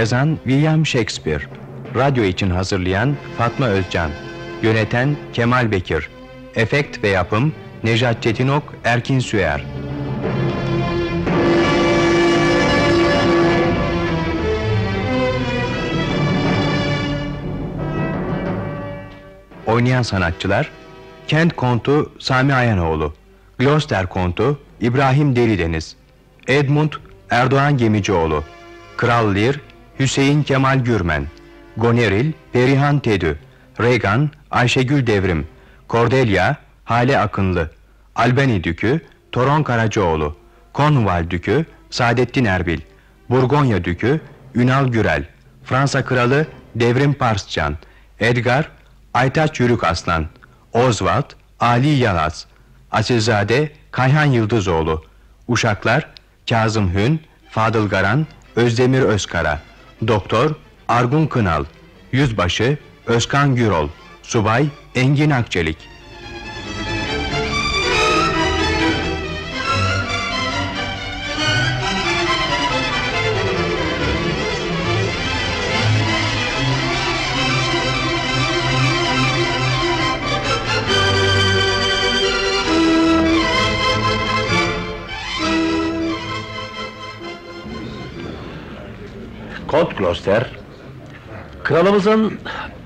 Yazan William Shakespeare. Radyo için hazırlayan Fatma Özcan. Yöneten Kemal Bekir. Efekt ve yapım Nejat Çetinok Erkin Süer. Oynayan sanatçılar Kent Kontu Sami Ayanoğlu Gloucester Kontu İbrahim Delideniz Edmund Erdoğan Gemicioğlu Kral Lear Hüseyin Kemal Gürmen Goneril Perihan Tedü Regan Ayşegül Devrim Cordelia Hale Akınlı Albany Dükü Toron Karacaoğlu Cornwall Dükü Saadettin Erbil Burgonya Dükü Ünal Gürel Fransa Kralı Devrim Parscan Edgar Aytaç Yürük Aslan Oswald Ali Yalaz Asilzade Kayhan Yıldızoğlu Uşaklar Kazım Hün Fadıl Garan Özdemir Özkara Doktor Argun Kınal. Yüzbaşı Özkan Gürol. Subay Engin Akçelik Gloucester, kralımızın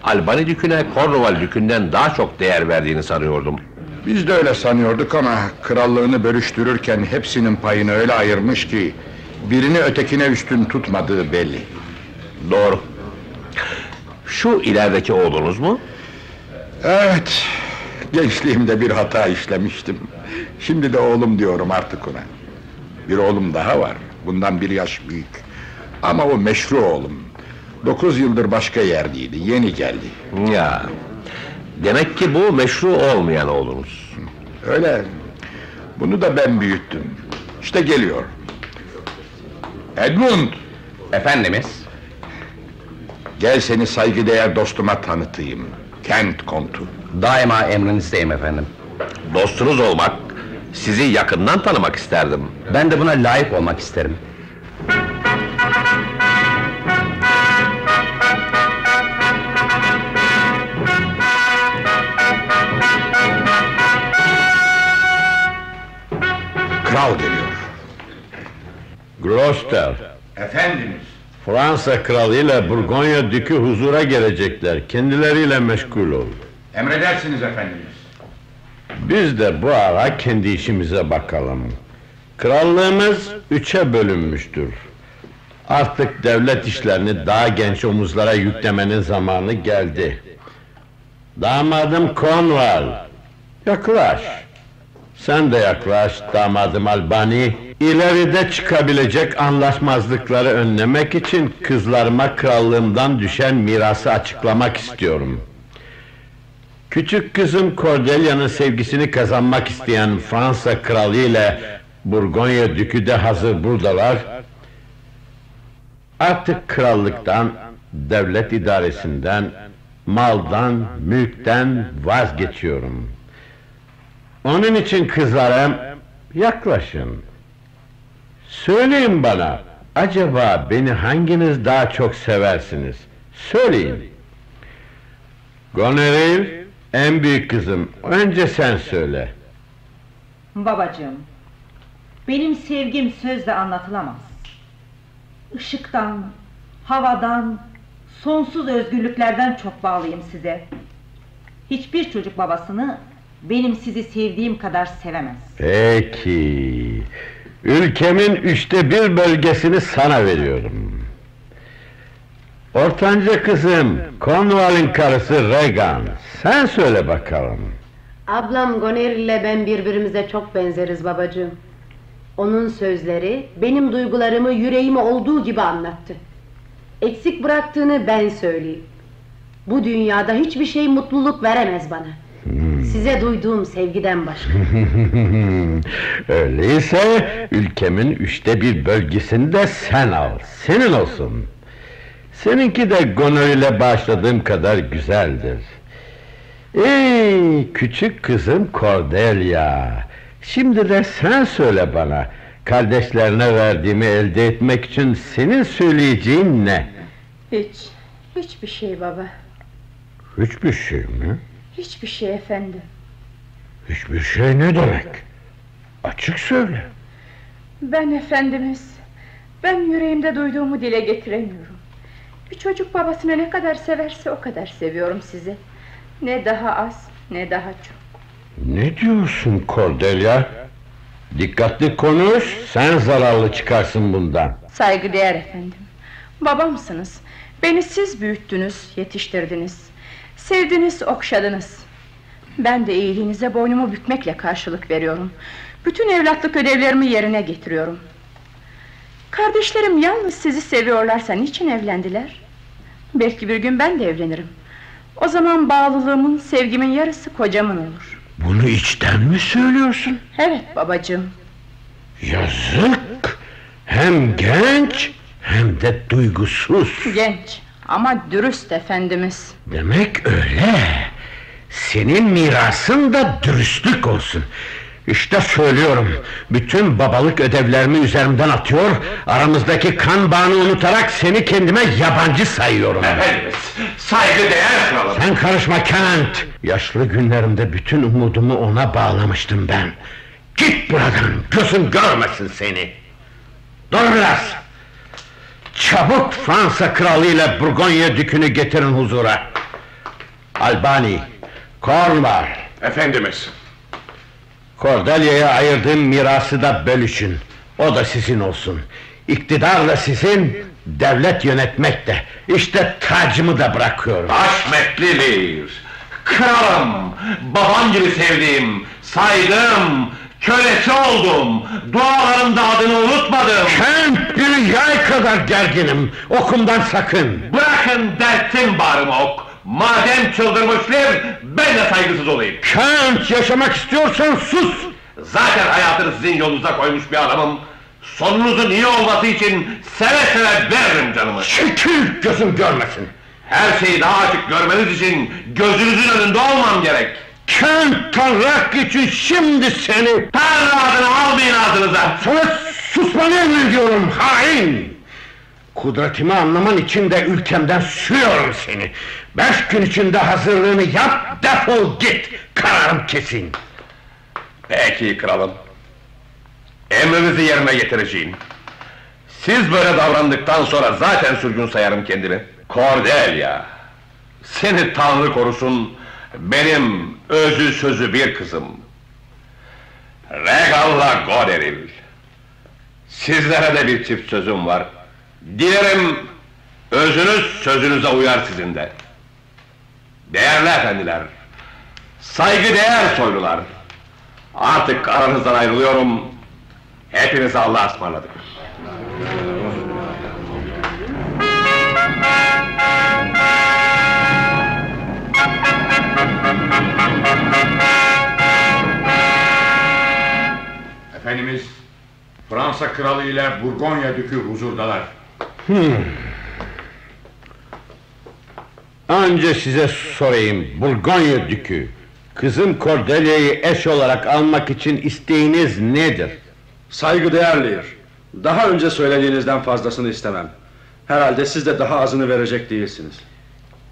Albany düküne Cornwall dükünden daha çok değer verdiğini sanıyordum. Biz de öyle sanıyorduk ama krallığını bölüştürürken hepsinin payını öyle ayırmış ki birini ötekine üstün tutmadığı belli. Doğru. Şu ilerideki oğlunuz mu? Evet, gençliğimde bir hata işlemiştim. Şimdi de oğlum diyorum artık ona. Bir oğlum daha var, bundan bir yaş büyük. Ama o meşru oğlum. Dokuz yıldır başka yerdeydi, yeni geldi. Ya. Demek ki bu meşru olmayan oğlunuz. Öyle. Bunu da ben büyüttüm. İşte geliyor. Edmund, Efendimiz gel seni saygıdeğer dostuma tanıtayım. Kent kontu. Daima emrinizdeyim efendim Dostunuz olmak, sizi yakından tanımak isterdim. Ben de buna layık olmak isterim Kral geliyor. Gloucester, Efendimiz. Fransa kralı ile Burgonya dükü huzura gelecekler. Kendileriyle meşgul ol. Emredersiniz efendimiz. Biz de bu ara kendi işimize bakalım. Krallığımız üçe bölünmüştür. Artık devlet işlerini daha genç omuzlara yüklemenin zamanı geldi. Damadım Cornwall, yaklaş. Sen de yaklaş damadım Albani. İleride çıkabilecek anlaşmazlıkları önlemek için kızlarıma krallığımdan düşen mirası açıklamak istiyorum. Küçük kızım Cordelia'nın sevgisini kazanmak isteyen Fransa kralı ile Burgonya dükü de hazır buradalar. Artık krallıktan, devlet idaresinden, maldan, mülkten vazgeçiyorum. Onun için kızlarım, yaklaşın. Söyleyin bana, acaba beni hanginiz daha çok seversiniz? Söyleyin. Goneril, en büyük kızım, önce sen söyle. Babacığım, benim sevgim sözle anlatılamaz. Işıktan, havadan, sonsuz özgürlüklerden çok bağlıyım size. Hiçbir çocuk babasını benim sizi sevdiğim kadar sevemez. Peki. Ülkemin üçte bir bölgesini sana veriyorum. Ortanca kızım, Cornwall'in karısı Regan. Sen söyle bakalım. Ablam Goner ile ben birbirimize çok benzeriz babacığım. Onun sözleri benim duygularımı yüreğime olduğu gibi anlattı. Eksik bıraktığını ben söyleyeyim. Bu dünyada hiçbir şey mutluluk veremez bana. Size duyduğum sevgiden başka. Öyleyse ülkemin üçte bir bölgesini de sen al, senin olsun. Seninki de Gonor ile bağışladığım kadar güzeldir. Ey küçük kızım Cordelia, şimdi de sen söyle bana, kardeşlerine verdiğimi elde etmek için senin söyleyeceğin ne? Hiç, hiçbir şey baba. Hiçbir şey mi? Hiçbir şey efendim. Hiçbir şey ne demek? Açık söyle. Ben efendimiz, ben yüreğimde duyduğumu dile getiremiyorum. Bir çocuk babasını ne kadar severse o kadar seviyorum sizi. Ne daha az, ne daha çok. Ne diyorsun Cordelia? Dikkatli konuş, sen zararlı çıkarsın bundan. Saygıdeğer efendim. Babamsınız. Beni siz büyüttünüz, yetiştirdiniz. Sevdiniz, okşadınız. Ben de iyiliğinize boynumu bükmekle karşılık veriyorum. Bütün evlatlık ödevlerimi yerine getiriyorum. Kardeşlerim yalnız sizi seviyorlarsa niçin evlendiler? Belki bir gün ben de evlenirim. O zaman bağlılığımın, sevgimin yarısı kocamın olur. Bunu içten mi söylüyorsun? Evet babacığım. Yazık! Hem genç hem de duygusuz. Genç ama dürüst efendimiz. Demek öyle. Senin mirasın da dürüstlük olsun. İşte söylüyorum, bütün babalık ödevlerimi üzerimden atıyor, aramızdaki kan bağını unutarak seni kendime yabancı sayıyorum. Efendimiz, saygıdeğer kralım. Sen karışma Kent! Yaşlı günlerimde bütün umudumu ona bağlamıştım ben. Git buradan, gözüm görmesin seni. Dur biraz! Çabuk Fransa kralı ile Burgonya dükünü getirin huzura. Albani, Cornwall, Efendimiz. Cordelia'ya ayırdığım mirası da bölüşün. O da sizin olsun. İktidar da sizin, devlet yönetmek de. İşte tacımı da bırakıyorum. Lir. Kralım, babam gibi sevdiğim, saydığım, kölesi oldum. Dualarımda adını unutmadım. Kent bir yay kadar gerginim. Okumdan sakın. Bırakın derttim bağrıma ok. Madem çıldırmışlar, ben de saygısız olayım. Kent yaşamak istiyorsan sus. Zaten hayatını sizin yolunuza koymuş bir adamım. Sonunuzun iyi olması için seve seve veririm canımı. Çekil gözüm görmesin. Her şeyi daha açık görmeniz için gözünüzün önünde olmam gerek. Kent Tanrak için şimdi seni... Tanrı adını almayın ağzınıza. Sana susmanı emrediyorum hain! Kudretimi anlaman için de ülkemden sürüyorum seni. Beş gün içinde hazırlığını yap, defol git. Kararım kesin. Peki kralım. Emrinizi yerine getireceğim. Siz böyle davrandıktan sonra zaten sürgün sayarım kendimi. Cordelia, seni Tanrı korusun, benim özü sözü bir kızım. Regalla Goderil. Sizlere de bir çift sözüm var. Dilerim özünüz sözünüze uyar sizin de. Değerli efendiler, saygıdeğer soylular, Artık aranızdan ayrılıyorum. Hepinize Allah'a ısmarladık. Efendimiz, Fransa kralı ile Burgonya dükü huzurdalar. Önce size sorayım, Burgonya dükü. Kızım Cordelia'yı eş olarak almak için isteğiniz nedir? Saygıdeğer Daha önce söylediğinizden fazlasını istemem. Herhalde siz de daha azını verecek değilsiniz.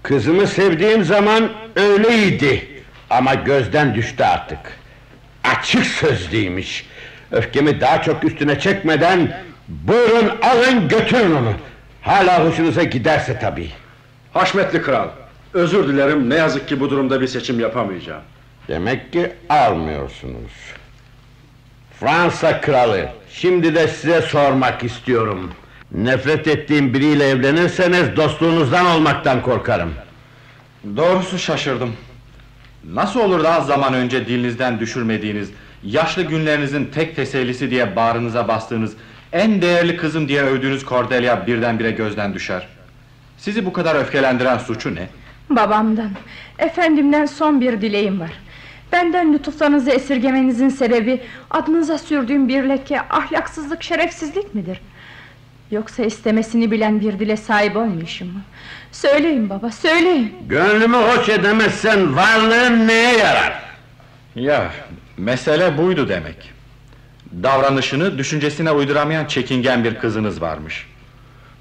Kızımı sevdiğim zaman öyleydi. Ama gözden düştü artık. Açık sözlüymiş. Öfkemi daha çok üstüne çekmeden... ...buyurun alın götürün onu. Hala hoşunuza giderse tabii. Haşmetli kral, özür dilerim ne yazık ki bu durumda bir seçim yapamayacağım. Demek ki almıyorsunuz. Fransa kralı, şimdi de size sormak istiyorum. Nefret ettiğim biriyle evlenirseniz dostluğunuzdan olmaktan korkarım. Doğrusu şaşırdım. Nasıl olur da az zaman önce dilinizden düşürmediğiniz, yaşlı günlerinizin tek tesellisi diye bağrınıza bastığınız, en değerli kızım diye övdüğünüz Cordelia birdenbire gözden düşer. Sizi bu kadar öfkelendiren suçu ne? Babamdan, efendimden son bir dileğim var. Benden lütuflarınızı esirgemenizin sebebi adınıza sürdüğüm bir leke ahlaksızlık, şerefsizlik midir? Yoksa istemesini bilen bir dile sahip olmayışım mı? Söyleyin baba, söyleyin. Gönlümü hoş edemezsen varlığın neye yarar? Ya, mesele buydu demek. Davranışını düşüncesine uyduramayan çekingen bir kızınız varmış.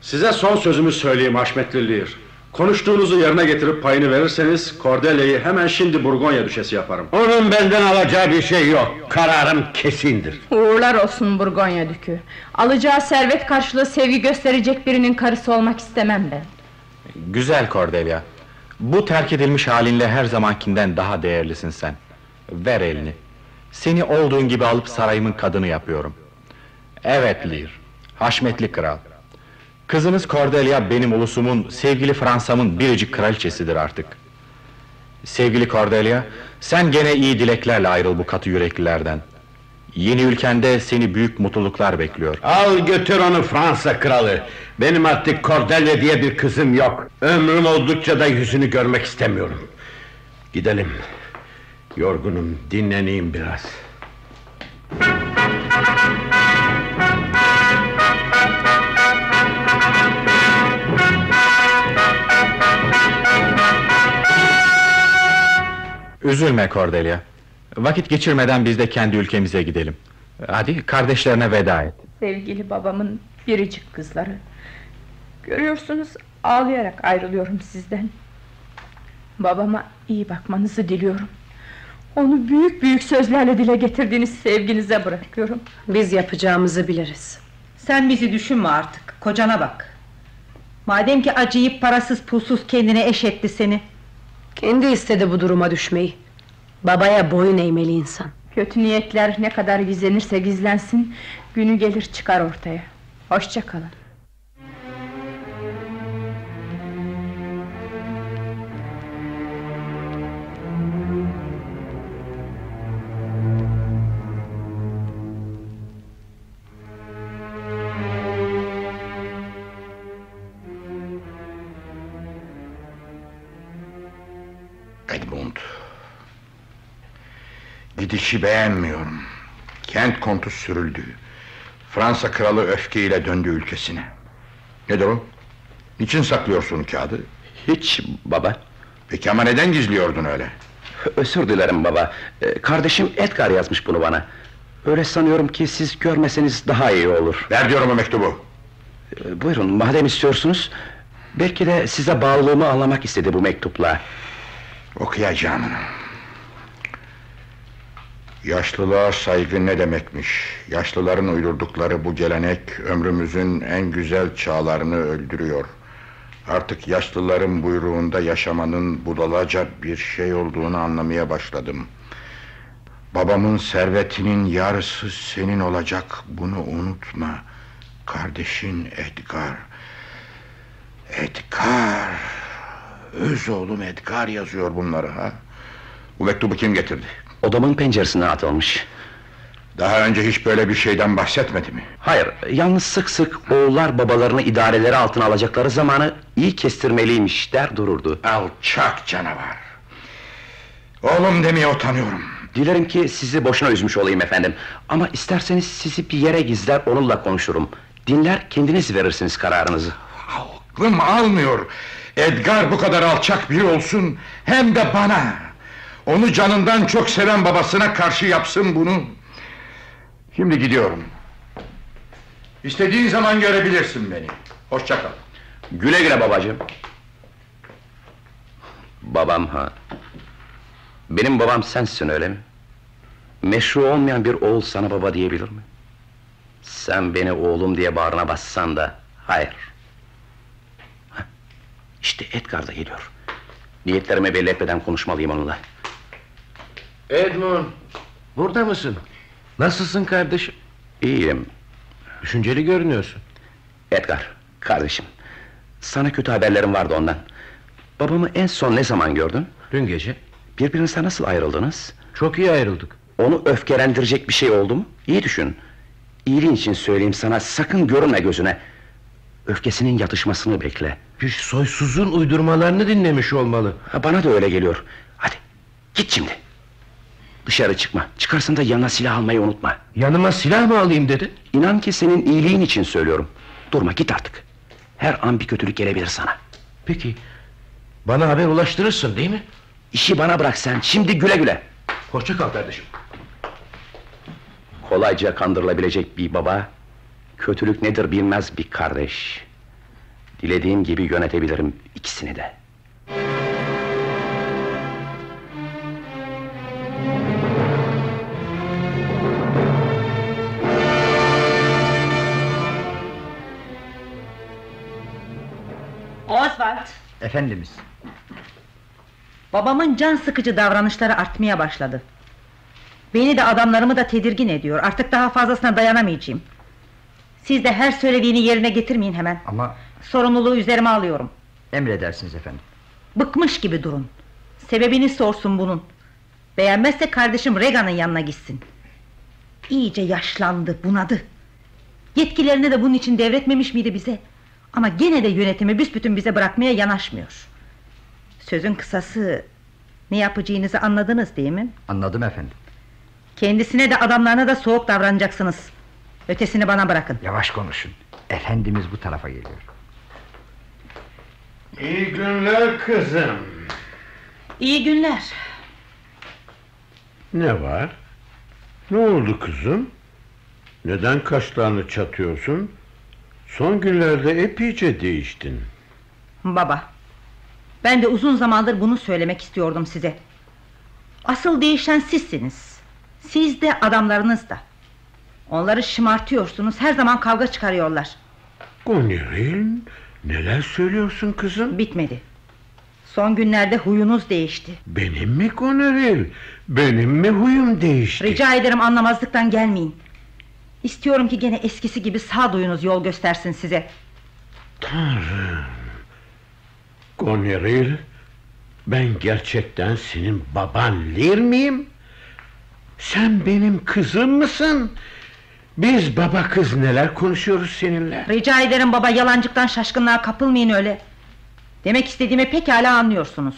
Size son sözümü söyleyeyim Haşmetli Lear. Konuştuğunuzu yerine getirip payını verirseniz Cordelia'yı hemen şimdi Burgonya düşesi yaparım. Onun benden alacağı bir şey yok. Kararım kesindir. Uğurlar olsun Burgonya dükü. Alacağı servet karşılığı sevgi gösterecek birinin karısı olmak istemem ben. Güzel Cordelia. Bu terk edilmiş halinle her zamankinden daha değerlisin sen. Ver elini. Seni olduğun gibi alıp sarayımın kadını yapıyorum. Evet Lear, haşmetli kral. Kızınız Cordelia benim ulusumun, sevgili Fransa'mın biricik kraliçesidir artık. Sevgili Cordelia, sen gene iyi dileklerle ayrıl bu katı yüreklilerden. Yeni ülkende seni büyük mutluluklar bekliyor. Al götür onu Fransa kralı. Benim artık Cordelia diye bir kızım yok. Ömrüm oldukça da yüzünü görmek istemiyorum. Gidelim. Yorgunum, dinleneyim biraz. Üzülme Cordelia. Vakit geçirmeden biz de kendi ülkemize gidelim. Hadi kardeşlerine veda et. Sevgili babamın biricik kızları. Görüyorsunuz ağlayarak ayrılıyorum sizden. Babama iyi bakmanızı diliyorum. Onu büyük büyük sözlerle dile getirdiğiniz sevginize bırakıyorum. Biz yapacağımızı biliriz. Sen bizi düşünme artık, kocana bak. Madem ki acıyıp parasız pulsuz kendine eş etti seni. Kendi istedi bu duruma düşmeyi. Babaya boyun eğmeli insan. Kötü niyetler ne kadar gizlenirse gizlensin... ...günü gelir çıkar ortaya. Hoşça kalın. Edmund. Gidişi beğenmiyorum. Kent kontu sürüldü. Fransa kralı öfkeyle döndü ülkesine. Nedir o? Niçin saklıyorsun kağıdı? Hiç baba. Peki ama neden gizliyordun öyle? Özür dilerim baba. Ee, Kardeşim Edgar yazmış bunu bana. Öyle sanıyorum ki siz görmeseniz daha iyi olur. Ver diyorum o mektubu. Ee, Buyurun madem istiyorsunuz. Belki de size bağlılığımı anlamak istedi bu mektupla. Okuyacağım. Yaşlılığa saygı ne demekmiş? Yaşlıların uydurdukları bu gelenek ömrümüzün en güzel çağlarını öldürüyor. Artık yaşlıların buyruğunda yaşamanın budalaca bir şey olduğunu anlamaya başladım. Babamın servetinin yarısı senin olacak bunu unutma. Kardeşin Edgar. Edgar. Öz oğlum Edgar yazıyor bunları ha. Bu mektubu kim getirdi? Odamın penceresinden atılmış. Daha önce hiç böyle bir şeyden bahsetmedi mi? Hayır, yalnız sık sık oğullar babalarını idareleri altına alacakları zamanı iyi kestirmeliymiş der dururdu. Alçak canavar. Oğlum demeye utanıyorum. Dilerim ki sizi boşuna üzmüş olayım efendim. Ama isterseniz sizi bir yere gizler onunla konuşurum. Dinler kendiniz verirsiniz kararınızı. Aklım almıyor. Edgar bu kadar alçak biri olsun hem de bana. Onu canından çok seven babasına karşı yapsın bunu. Şimdi gidiyorum. İstediğin zaman görebilirsin beni. Hoşça kal. Güle güle babacığım. Babam ha. Benim babam sensin öyle mi? Meşru olmayan bir oğul sana baba diyebilir mi? Sen beni oğlum diye bağrına bassan da hayır. İşte Edgar da geliyor. Niyetlerimi belli etmeden konuşmalıyım onunla. Edmund, burada mısın? Nasılsın kardeşim? İyiyim. Düşünceli görünüyorsun. Edgar, kardeşim. Sana kötü haberlerim vardı ondan. Babamı en son ne zaman gördün? Dün gece. Birbirinizden nasıl ayrıldınız? Çok iyi ayrıldık. Onu öfkelendirecek bir şey oldu mu? İyi düşün. İyiliğin için söyleyeyim sana sakın görünme gözüne. Öfkesinin yatışmasını bekle. Bir soysuzun uydurmalarını dinlemiş olmalı. Ha, Bana da öyle geliyor. Hadi git şimdi. Dışarı çıkma. Çıkarsın da yanına silah almayı unutma. Yanıma silah mı alayım dedi? İnan ki senin iyiliğin için söylüyorum. Durma git artık. Her an bir kötülük gelebilir sana. Peki bana haber ulaştırırsın değil mi? İşi bana bırak sen. Şimdi güle güle. Hoşça kal kardeşim. Kolayca kandırılabilecek bir baba, kötülük nedir bilmez bir kardeş. Dilediğim gibi yönetebilirim ikisini de. Oswald, Efendimiz. babamın can sıkıcı davranışları artmaya başladı. Beni de adamlarımı da tedirgin ediyor. Artık daha fazlasına dayanamayacağım. Siz de her söylediğini yerine getirmeyin hemen. Ama Sorumluluğu üzerime alıyorum. emredersiniz efendim. Bıkmış gibi durun. Sebebini sorsun bunun. Beğenmezse kardeşim Regan'ın yanına gitsin. İyice yaşlandı, bunadı. Yetkilerini de bunun için devretmemiş miydi bize? Ama gene de yönetimi büsbütün bize bırakmaya yanaşmıyor. Sözün kısası... Ne yapacağınızı anladınız değil mi? Anladım efendim. Kendisine de adamlarına da soğuk davranacaksınız. Ötesini bana bırakın. Yavaş konuşun. Efendimiz bu tarafa geliyor. İyi günler kızım. İyi günler. Ne var? Ne oldu kızım? Neden kaşlarını çatıyorsun? Son günlerde epeyce değiştin. Baba. Ben de uzun zamandır bunu söylemek istiyordum size. Asıl değişen sizsiniz. Siz de adamlarınız da. Onları şımartıyorsunuz. Her zaman kavga çıkarıyorlar. Goniril, neler söylüyorsun kızım? Bitmedi. Son günlerde huyunuz değişti. Benim mi Goniril? Benim mi huyum değişti? Rica ederim anlamazlıktan gelmeyin. İstiyorum ki gene eskisi gibi sağduyunuz yol göstersin size. Tanrım. Goniril, ben gerçekten senin baban Lir miyim? Sen benim kızım mısın? Biz baba kız neler konuşuyoruz seninle? Rica ederim baba yalancıktan şaşkınlığa kapılmayın öyle. Demek istediğimi pekala anlıyorsunuz.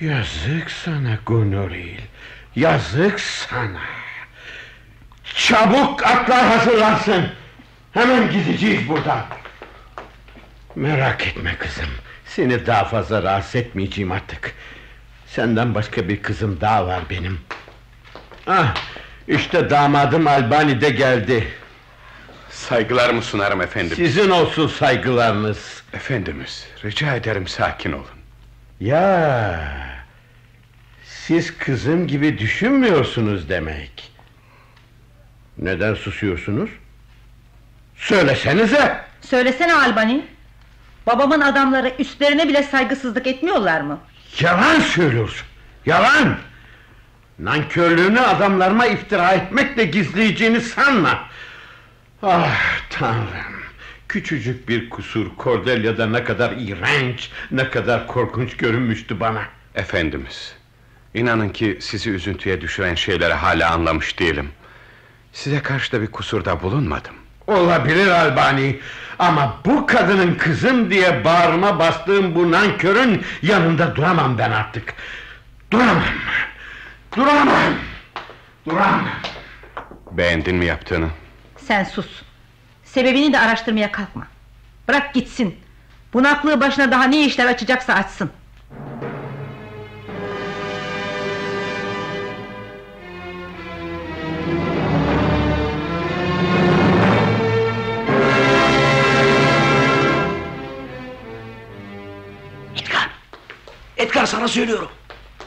Yazık sana Goniril. Yazık sana. Çabuk atlar hazırlansın. Hemen gideceğiz buradan. Merak etme kızım. Seni daha fazla rahatsız etmeyeceğim artık. Senden başka bir kızım daha var benim. Ah, işte damadım Albani de geldi. Saygılarımı sunarım efendim. Sizin olsun saygılarınız. Efendimiz, rica ederim sakin olun. Ya, siz kızım gibi düşünmüyorsunuz demek. Neden susuyorsunuz? Söylesenize. Söylesene Albani. Babamın adamları üstlerine bile saygısızlık etmiyorlar mı? Yalan söylüyorsun. Yalan. Nankörlüğünü adamlarıma iftira etmekle gizleyeceğini sanma. Ah tanrım. Küçücük bir kusur Cordelia'da ne kadar iğrenç, ne kadar korkunç görünmüştü bana. Efendimiz, inanın ki sizi üzüntüye düşüren şeyleri hala anlamış değilim. Size karşı da bir kusurda bulunmadım. Olabilir Albani ama bu kadının kızım diye bağrıma bastığım bu nankörün yanında duramam ben artık. Duramam. Duramam. Duramam. Beğendin mi yaptığını? Sen sus. Sebebini de araştırmaya kalkma. Bırak gitsin. Bunaklığı başına daha ne işler açacaksa açsın. Edgar! Edgar sana söylüyorum.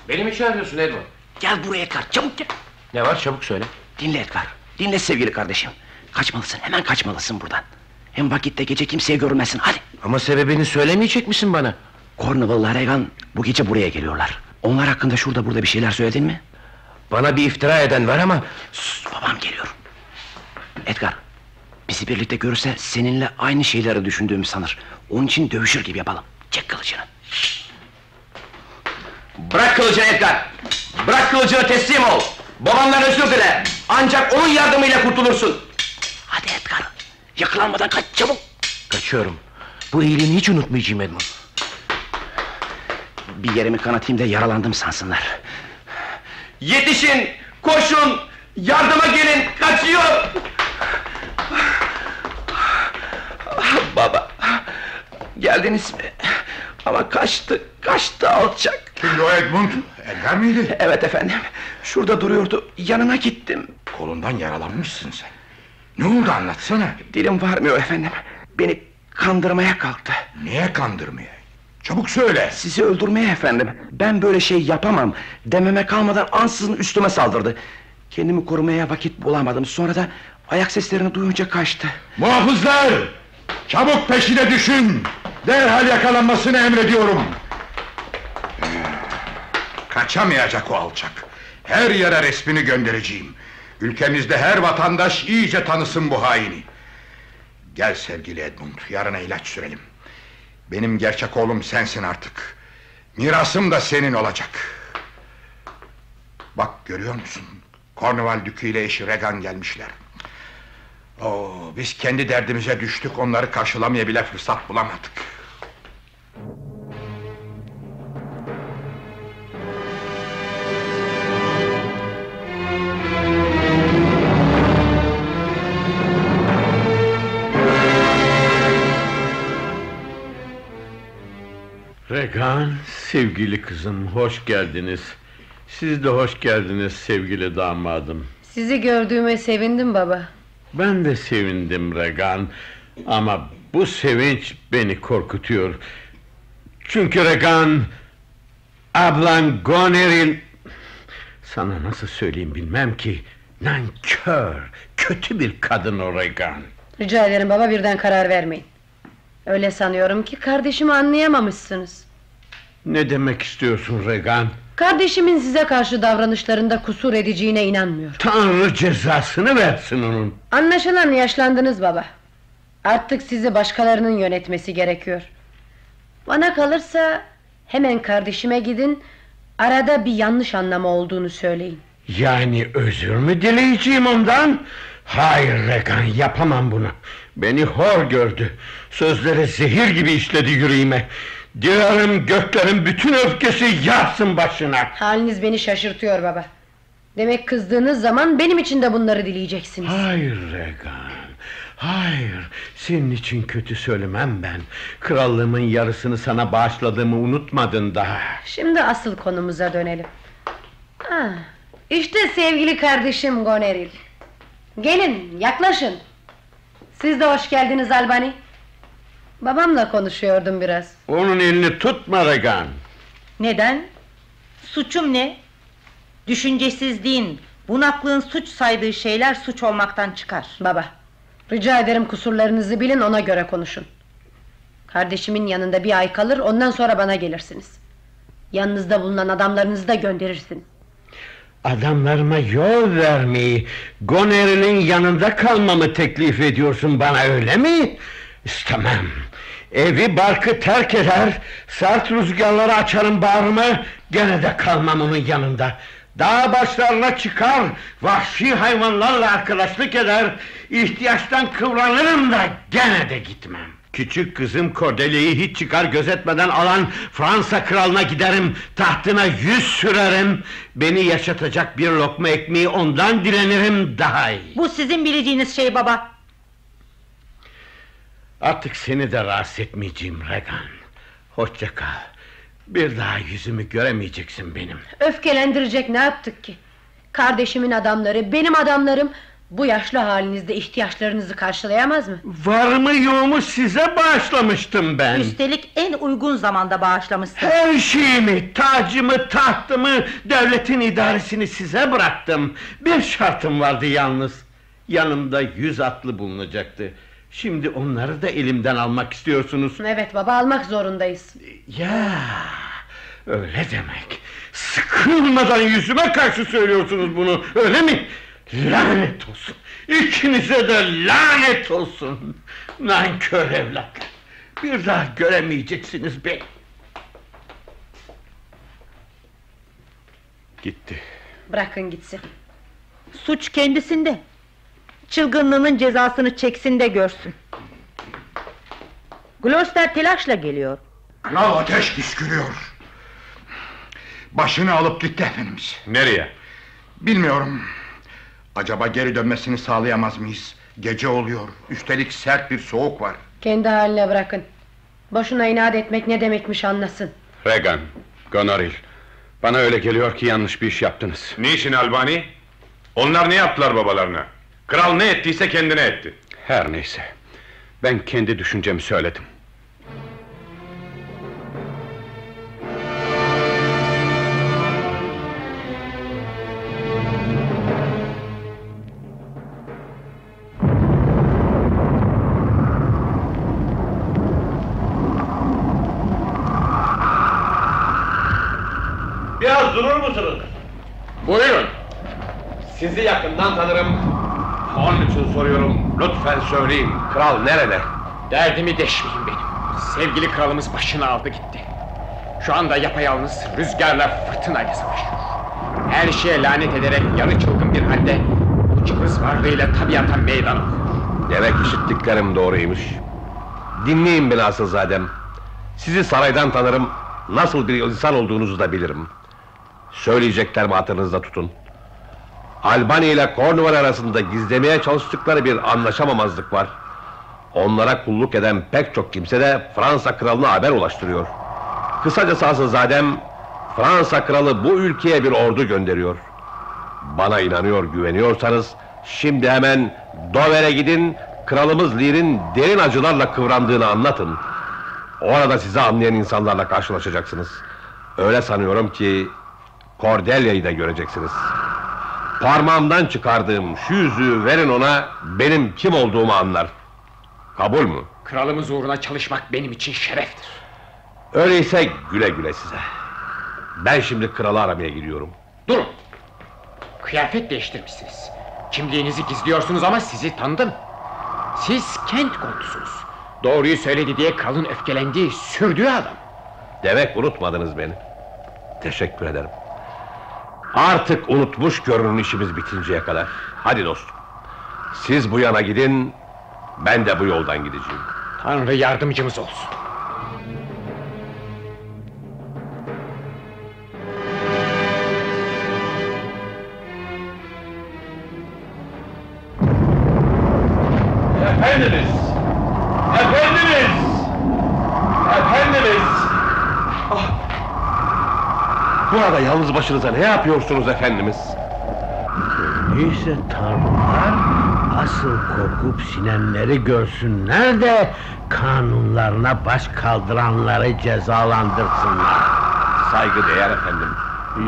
Beni mi çağırıyorsun Edward? Gel buraya Edgar, çabuk gel. Ne var çabuk söyle. Dinle Edgar, dinle sevgili kardeşim. Kaçmalısın, hemen kaçmalısın buradan. Hem vakitte gece kimseye görünmesin, hadi. Ama sebebini söylemeyecek misin bana? Cornwall'la Regan bu gece buraya geliyorlar. Onlar hakkında şurada burada bir şeyler söyledin mi? Bana bir iftira eden var ama... Sus, babam geliyor. Edgar, bizi birlikte görürse seninle aynı şeyleri düşündüğümü sanır. Onun için dövüşür gibi yapalım. Çek kılıcını. Bırak kılıcını Edgar! Bırak kılıcını teslim ol! Babamdan özür dile! Ancak onun yardımıyla kurtulursun! Hadi Edgar! Yakalanmadan kaç çabuk! Kaçıyorum. Bu iyiliğini hiç unutmayacağım Edmund. Bir yerimi kanatayım da yaralandım sansınlar. Yetişin! Koşun! Yardıma gelin! Kaçıyor! Baba! Geldiniz mi? Ama kaçtı, kaçtı alçak. Kimdi o Edmund? Ender miydi? Evet efendim. Şurada duruyordu. Yanına gittim. Kolundan yaralanmışsın sen. Ne oldu anlatsana. Dilim varmıyor efendim. Beni kandırmaya kalktı. Niye kandırmaya? Çabuk söyle. Sizi öldürmeye efendim. Ben böyle şey yapamam. Dememe kalmadan ansızın üstüme saldırdı. Kendimi korumaya vakit bulamadım. Sonra da ayak seslerini duyunca kaçtı. Muhafızlar! Çabuk peşine düşün! Derhal yakalanmasını emrediyorum. Kaçamayacak o alçak. Her yere resmini göndereceğim. Ülkemizde her vatandaş iyice tanısın bu haini. Gel sevgili Edmund, yarına ilaç sürelim. Benim gerçek oğlum sensin artık. Mirasım da senin olacak. Bak görüyor musun? Kornval Dükü ile eşi Regan gelmişler. Oo, biz kendi derdimize düştük, onları karşılamaya bile fırsat bulamadık. Regan, sevgili kızım, hoş geldiniz. Siz de hoş geldiniz sevgili damadım. Sizi gördüğüme sevindim baba. Ben de sevindim Regan. Ama bu sevinç beni korkutuyor. Çünkü Regan... Ablan Goneril... Sana nasıl söyleyeyim bilmem ki... Nankör, kötü bir kadın o Regan. Rica ederim baba birden karar vermeyin. Öyle sanıyorum ki kardeşimi anlayamamışsınız. Ne demek istiyorsun Regan? Kardeşimin size karşı davranışlarında kusur edeceğine inanmıyorum. Tanrı cezasını versin onun. Anlaşılan yaşlandınız baba. Artık sizi başkalarının yönetmesi gerekiyor. Bana kalırsa hemen kardeşime gidin. Arada bir yanlış anlama olduğunu söyleyin. Yani özür mü dileyeceğim ondan? Hayır Regan yapamam bunu. Beni hor gördü. Sözleri zehir gibi işledi yüreğime. Dilerim göklerin bütün öfkesi yarsın başına. Haliniz beni şaşırtıyor baba. Demek kızdığınız zaman benim için de bunları dileyeceksiniz. Hayır Regan. Hayır, senin için kötü söylemem ben. Krallığımın yarısını sana bağışladığımı unutmadın daha. Şimdi asıl konumuza dönelim. Ah, işte sevgili kardeşim Goneril. Gelin, yaklaşın. Siz de hoş geldiniz Albani. Babamla konuşuyordum biraz. Onun elini tutma Regan. Neden? Suçum ne? Düşüncesizliğin, bunaklığın suç saydığı şeyler suç olmaktan çıkar. Baba, rica ederim kusurlarınızı bilin ona göre konuşun. Kardeşimin yanında bir ay kalır ondan sonra bana gelirsiniz. Yanınızda bulunan adamlarınızı da gönderirsiniz. Adamlarıma yol vermeyi, Goner'in yanında kalmamı teklif ediyorsun bana öyle mi? İstemem. Evi barkı terk eder, sert rüzgarları açarım bağrımı, gene de kalmam yanında. Dağ başlarına çıkar, vahşi hayvanlarla arkadaşlık eder, ihtiyaçtan kıvranırım da gene de gitmem. Küçük kızım Cordelia'yı hiç çıkar gözetmeden alan Fransa kralına giderim, tahtına yüz sürerim, beni yaşatacak bir lokma ekmeği ondan dilenirim daha iyi. Bu sizin bileceğiniz şey baba. Artık seni de rahatsız etmeyeceğim Regan. Hoşça kal. Bir daha yüzümü göremeyeceksin benim. Öfkelendirecek ne yaptık ki? Kardeşimin adamları, benim adamlarım... ...bu yaşlı halinizde ihtiyaçlarınızı karşılayamaz mı? Varımı yoğumu size bağışlamıştım ben. Üstelik en uygun zamanda bağışlamışsın. Her şeyimi, tacımı, tahtımı, devletin idaresini size bıraktım. Bir şartım vardı yalnız. Yanımda yüz atlı bulunacaktı. Şimdi onları da elimden almak istiyorsunuz. Evet baba almak zorundayız. Ya öyle demek. Sıkılmadan yüzüme karşı söylüyorsunuz bunu öyle mi? Lanet olsun. İkinize de lanet olsun. Nankör evlatlar. Bir daha göremeyeceksiniz beni. Gitti. Bırakın gitsin. Suç kendisinde. Çılgınlığının cezasını çeksin de görsün. Gloucester telaşla geliyor. Kral ateş püskürüyor. Başını alıp gitti efendimiz. Nereye? Bilmiyorum. Acaba geri dönmesini sağlayamaz mıyız? Gece oluyor. Üstelik sert bir soğuk var. Kendi haline bırakın. Boşuna inat etmek ne demekmiş anlasın. Regan, Gonoril. Bana öyle geliyor ki yanlış bir iş yaptınız. Niçin Albani? Onlar ne yaptılar babalarına? Kral ne ettiyse kendine etti. Her neyse. Ben kendi düşüncemi söyledim. Söyleyin. Kral nerede? Derdimi deşmeyin benim. Sevgili kralımız başını aldı gitti. Şu anda yapayalnız rüzgarla fırtınayla savaşıyor. Her şeye lanet ederek yarı çılgın bir halde bu varlığıyla tabiata meydan. Demek işittiklerim doğruymuş. Dinleyin beni asıl zadem. Sizi saraydan tanırım. Nasıl bir insan olduğunuzu da bilirim. Söyleyeceklerimi hatırınızda tutun. Albanya ile Cornwall arasında gizlemeye çalıştıkları bir anlaşamamazlık var. Onlara kulluk eden pek çok kimse de Fransa kralına haber ulaştırıyor. Kısacası asılzadem Fransa kralı bu ülkeye bir ordu gönderiyor. Bana inanıyor, güveniyorsanız şimdi hemen Dover'e gidin, kralımız Lear'in derin acılarla kıvrandığını anlatın. Orada sizi anlayan insanlarla karşılaşacaksınız. Öyle sanıyorum ki Cordelia'yı da göreceksiniz. Parmağımdan çıkardığım şu yüzüğü verin ona, benim kim olduğumu anlar. Kabul mü? Kralımız uğruna çalışmak benim için şereftir. Öyleyse güle güle size. Ben şimdi kralı aramaya gidiyorum. Durun. Kıyafet değiştirmişsiniz. Kimliğinizi gizliyorsunuz ama sizi tanıdım. Siz kent kontusunuz. Doğruyu söyledi diye kralın öfkelendiği, sürdüğü adam. Demek unutmadınız beni. Teşekkür ederim. Artık unutmuş görünün işimiz bitinceye kadar. Hadi dostum. Siz bu yana gidin, ben de bu yoldan gideceğim. Tanrı yardımcımız olsun. Başınıza ne yapıyorsunuz efendimiz? Neyse tanrılar asıl korkup sinenleri görsünler de kanunlarına baş kaldıranları cezalandırsınlar. Saygı değer efendim.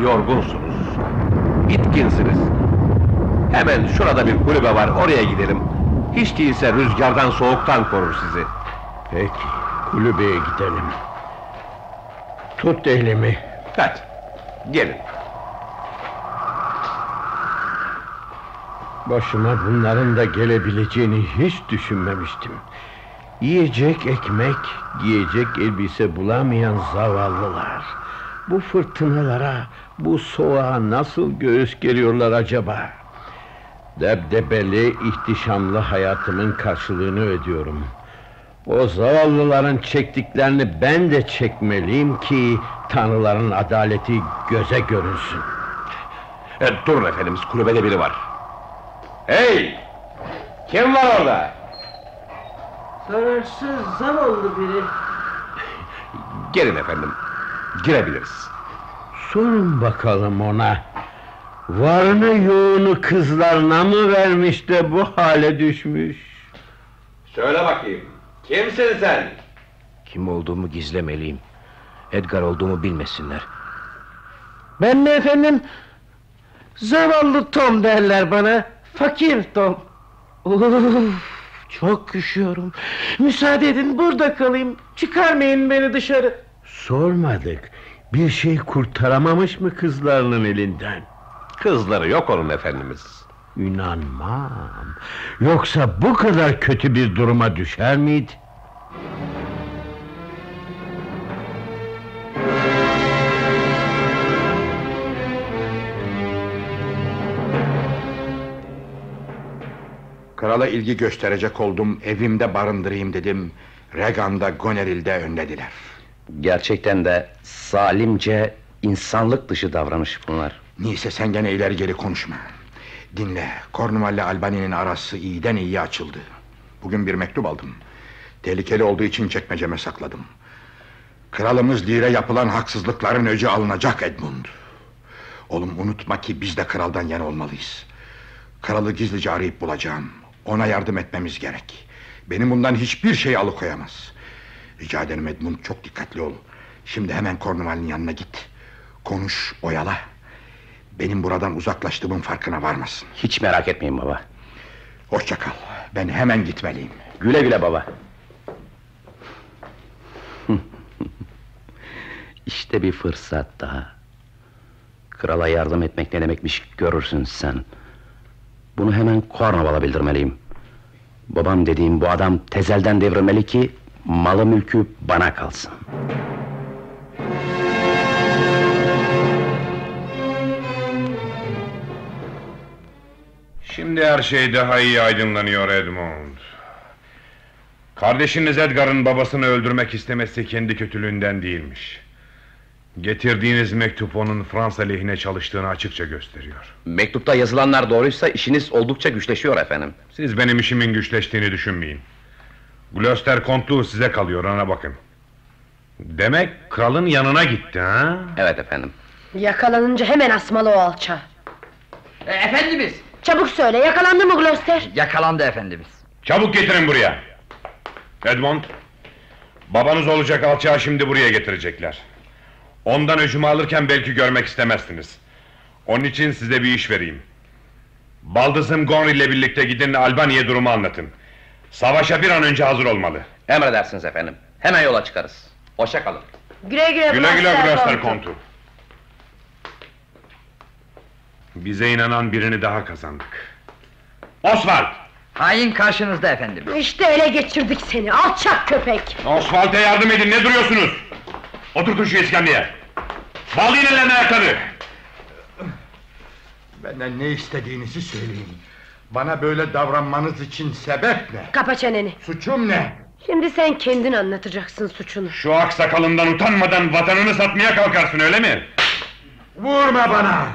Yorgunsunuz. Bitkinsiniz. Hemen şurada bir kulübe var oraya gidelim. Hiç değilse rüzgardan soğuktan korur sizi. Peki kulübeye gidelim. Tut elimi. Hadi gelin. Başıma bunların da gelebileceğini hiç düşünmemiştim. Yiyecek ekmek, giyecek elbise bulamayan zavallılar. Bu fırtınalara, bu soğuğa nasıl göğüs geriyorlar acaba? Debdebeli, ihtişamlı hayatımın karşılığını ödüyorum. O zavallıların çektiklerini ben de çekmeliyim ki... ...tanrıların adaleti göze görünsün. E, durun efendimiz kulübede biri var. Hey! Kim var orada? Zararsız zavallı biri. Gelin efendim. Girebiliriz. Sorun bakalım ona. Varını yoğunu kızlarına mı vermiş de bu hale düşmüş? Söyle bakayım. Kimsin sen? Kim olduğumu gizlemeliyim. Edgar olduğumu bilmesinler. Ben mi efendim? Zavallı Tom derler bana. Fakir Tom. Uf, çok üşüyorum. Müsaade edin burada kalayım. Çıkarmayın beni dışarı. Sormadık. Bir şey kurtaramamış mı kızlarının elinden? Kızları yok onun efendimiz. İnanmam. Yoksa bu kadar kötü bir duruma düşer miydi? Krala ilgi gösterecek oldum, evimde barındırayım dedim. Regan'da Goneril'de önlediler. Gerçekten de salimce insanlık dışı davranış bunlar. Neyse sen gene ileri geri konuşma. Dinle, Cornwall ile Albany'nin arası iyiden iyiye açıldı. Bugün bir mektup aldım. Tehlikeli olduğu için çekmeceme sakladım. Kralımız Lear'e yapılan haksızlıkların öcü alınacak Edmund. Oğlum unutma ki biz de kraldan yana olmalıyız. Kralı gizlice arayıp bulacağım. Ona yardım etmemiz gerek. Benim bundan hiçbir şey alıkoyamaz. Rica ederim Edmund çok dikkatli ol. Şimdi hemen Cornwall'in yanına git. Konuş, oyala. Benim buradan uzaklaştığımın farkına varmasın. Hiç merak etmeyin baba. Hoşça kal. Ben hemen gitmeliyim. Güle güle baba. işte bir fırsat daha. Krala yardım etmek ne demekmiş görürsün sen. Bunu hemen Kornaval'a bildirmeliyim. Babam dediğim bu adam tezelden devirmeli ki... ...malı mülkü bana kalsın. Şimdi her şey daha iyi aydınlanıyor Edmund. Kardeşiniz Edgar'ın babasını öldürmek istemesi kendi kötülüğünden değilmiş. Getirdiğiniz mektup onun Fransa lehine çalıştığını açıkça gösteriyor. Mektupta yazılanlar doğruysa işiniz oldukça güçleşiyor efendim. Siz benim işimin güçleştiğini düşünmeyin. Gloucester kontluğu size kalıyor ona bakın. Demek kralın yanına gitti ha? Evet efendim. Yakalanınca hemen asmalı o alça. E, efendimiz. Çabuk söyle yakalandı mı Gloucester? Yakalandı efendimiz. Çabuk getirin buraya. Edmond, babanız olacak alçağı şimdi buraya getirecekler. Ondan öcümü alırken belki görmek istemezsiniz. Onun için size bir iş vereyim. Baldızım Gonri ile birlikte gidin Albanya'ya durumu anlatın. Savaşa bir an önce hazır olmalı. Emredersiniz efendim. Hemen yola çıkarız. Hoşça kalın. Güle güle Güle güle kontu. kontu. Bize inanan birini daha kazandık. Oswald! Hain karşınızda efendim. İşte ele geçirdik seni alçak köpek. Oswald'e yardım edin ne duruyorsunuz? Oturtun şu iskemleye. Bağlayın ellerini ayakları. Benden ne istediğinizi söyleyin. Bana böyle davranmanız için sebep ne? Kapa çeneni. Suçum ne? Şimdi sen kendin anlatacaksın suçunu. Şu aksakalından utanmadan vatanını satmaya kalkarsın öyle mi? Vurma bana!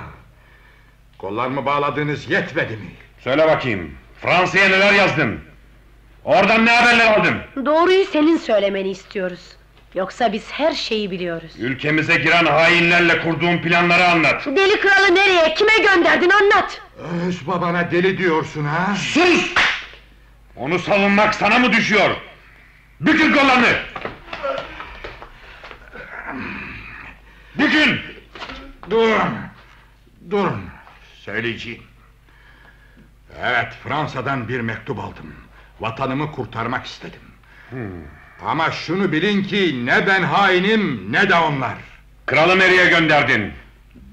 Kollarımı bağladığınız yetmedi mi? Söyle bakayım. Fransa'ya neler yazdın? Oradan ne haberler aldın? Doğruyu senin söylemeni istiyoruz. Yoksa biz her şeyi biliyoruz. Ülkemize giren hainlerle kurduğun planları anlat. Deli kralı nereye, kime gönderdin anlat. Öz babana deli diyorsun ha? Sus! Onu savunmak sana mı düşüyor? Bükün kollarını! Bükün! Durun! Durun! Söyleyeceğim. Evet, Fransa'dan bir mektup aldım. Vatanımı kurtarmak istedim. Ama şunu bilin ki ne ben hainim ne de onlar. Kralı nereye gönderdin?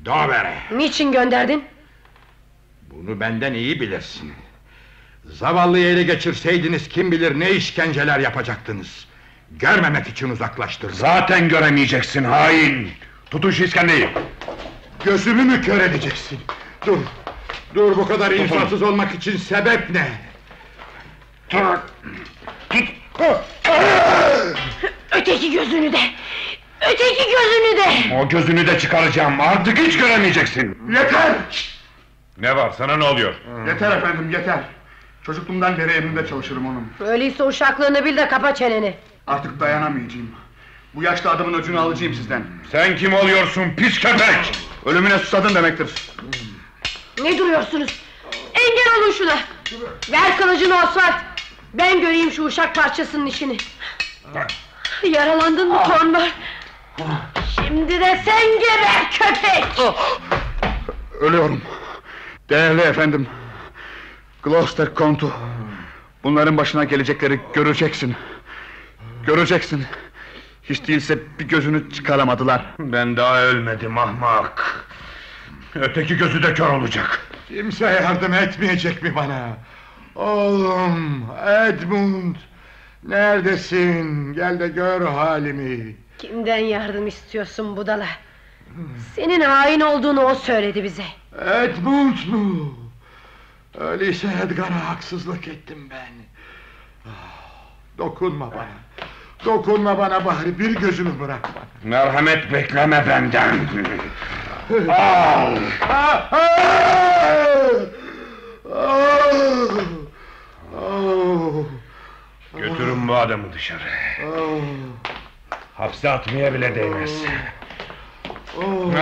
Dover'e. Niçin gönderdin? Bunu benden iyi bilirsin. Zavallıyı ele geçirseydiniz kim bilir ne işkenceler yapacaktınız. Görmemek için uzaklaştırdım. Zaten göremeyeceksin hain! Tutun şu iskendeyi! Gözümü mü kör edeceksin? Dur, dur bu kadar insafsız olmak için sebep ne? Dur! Öteki gözünü de! Öteki gözünü de! O gözünü de çıkaracağım, artık hiç göremeyeceksin! Yeter! Ne var, sana ne oluyor? Yeter efendim yeter. Çocukluğumdan beri emrinde çalışırım onun. Öyleyse uşaklığını bil de kapa çeneni. Artık dayanamayacağım. Bu yaşlı adamın öcünü alacağım sizden. Sen kim oluyorsun pis köpek? Ölümüne susadın demektir. Ne duruyorsunuz? Engel olun şuna! Ver kılıcını Oswald! Ben göreyim şu uşak parçasının işini. Yaralandın mı Cornwall? Şimdi de sen geber köpek! Ölüyorum. Değerli efendim. Gloucester kontu. Bunların başına gelecekleri göreceksin. Göreceksin. Hiç değilse bir gözünü çıkaramadılar. Ben daha ölmedim ahmak. Öteki gözü de kör olacak. Kimse yardım etmeyecek mi bana? Oğlum, Edmund. Neredesin? Gel de gör halimi. Kimden yardım istiyorsun budala? Senin hain olduğunu o söyledi bize. Edmund mu? Öyleyse Edgar'a haksızlık ettim ben. Ah, Dokunma bana. Dokunma bana Bahri, bir gözünü bırakma. Merhamet bekleme benden. Al! Ah! Ah! Ah! Götürün bu adamı dışarı. Ah! Hapse atmaya bile değmez.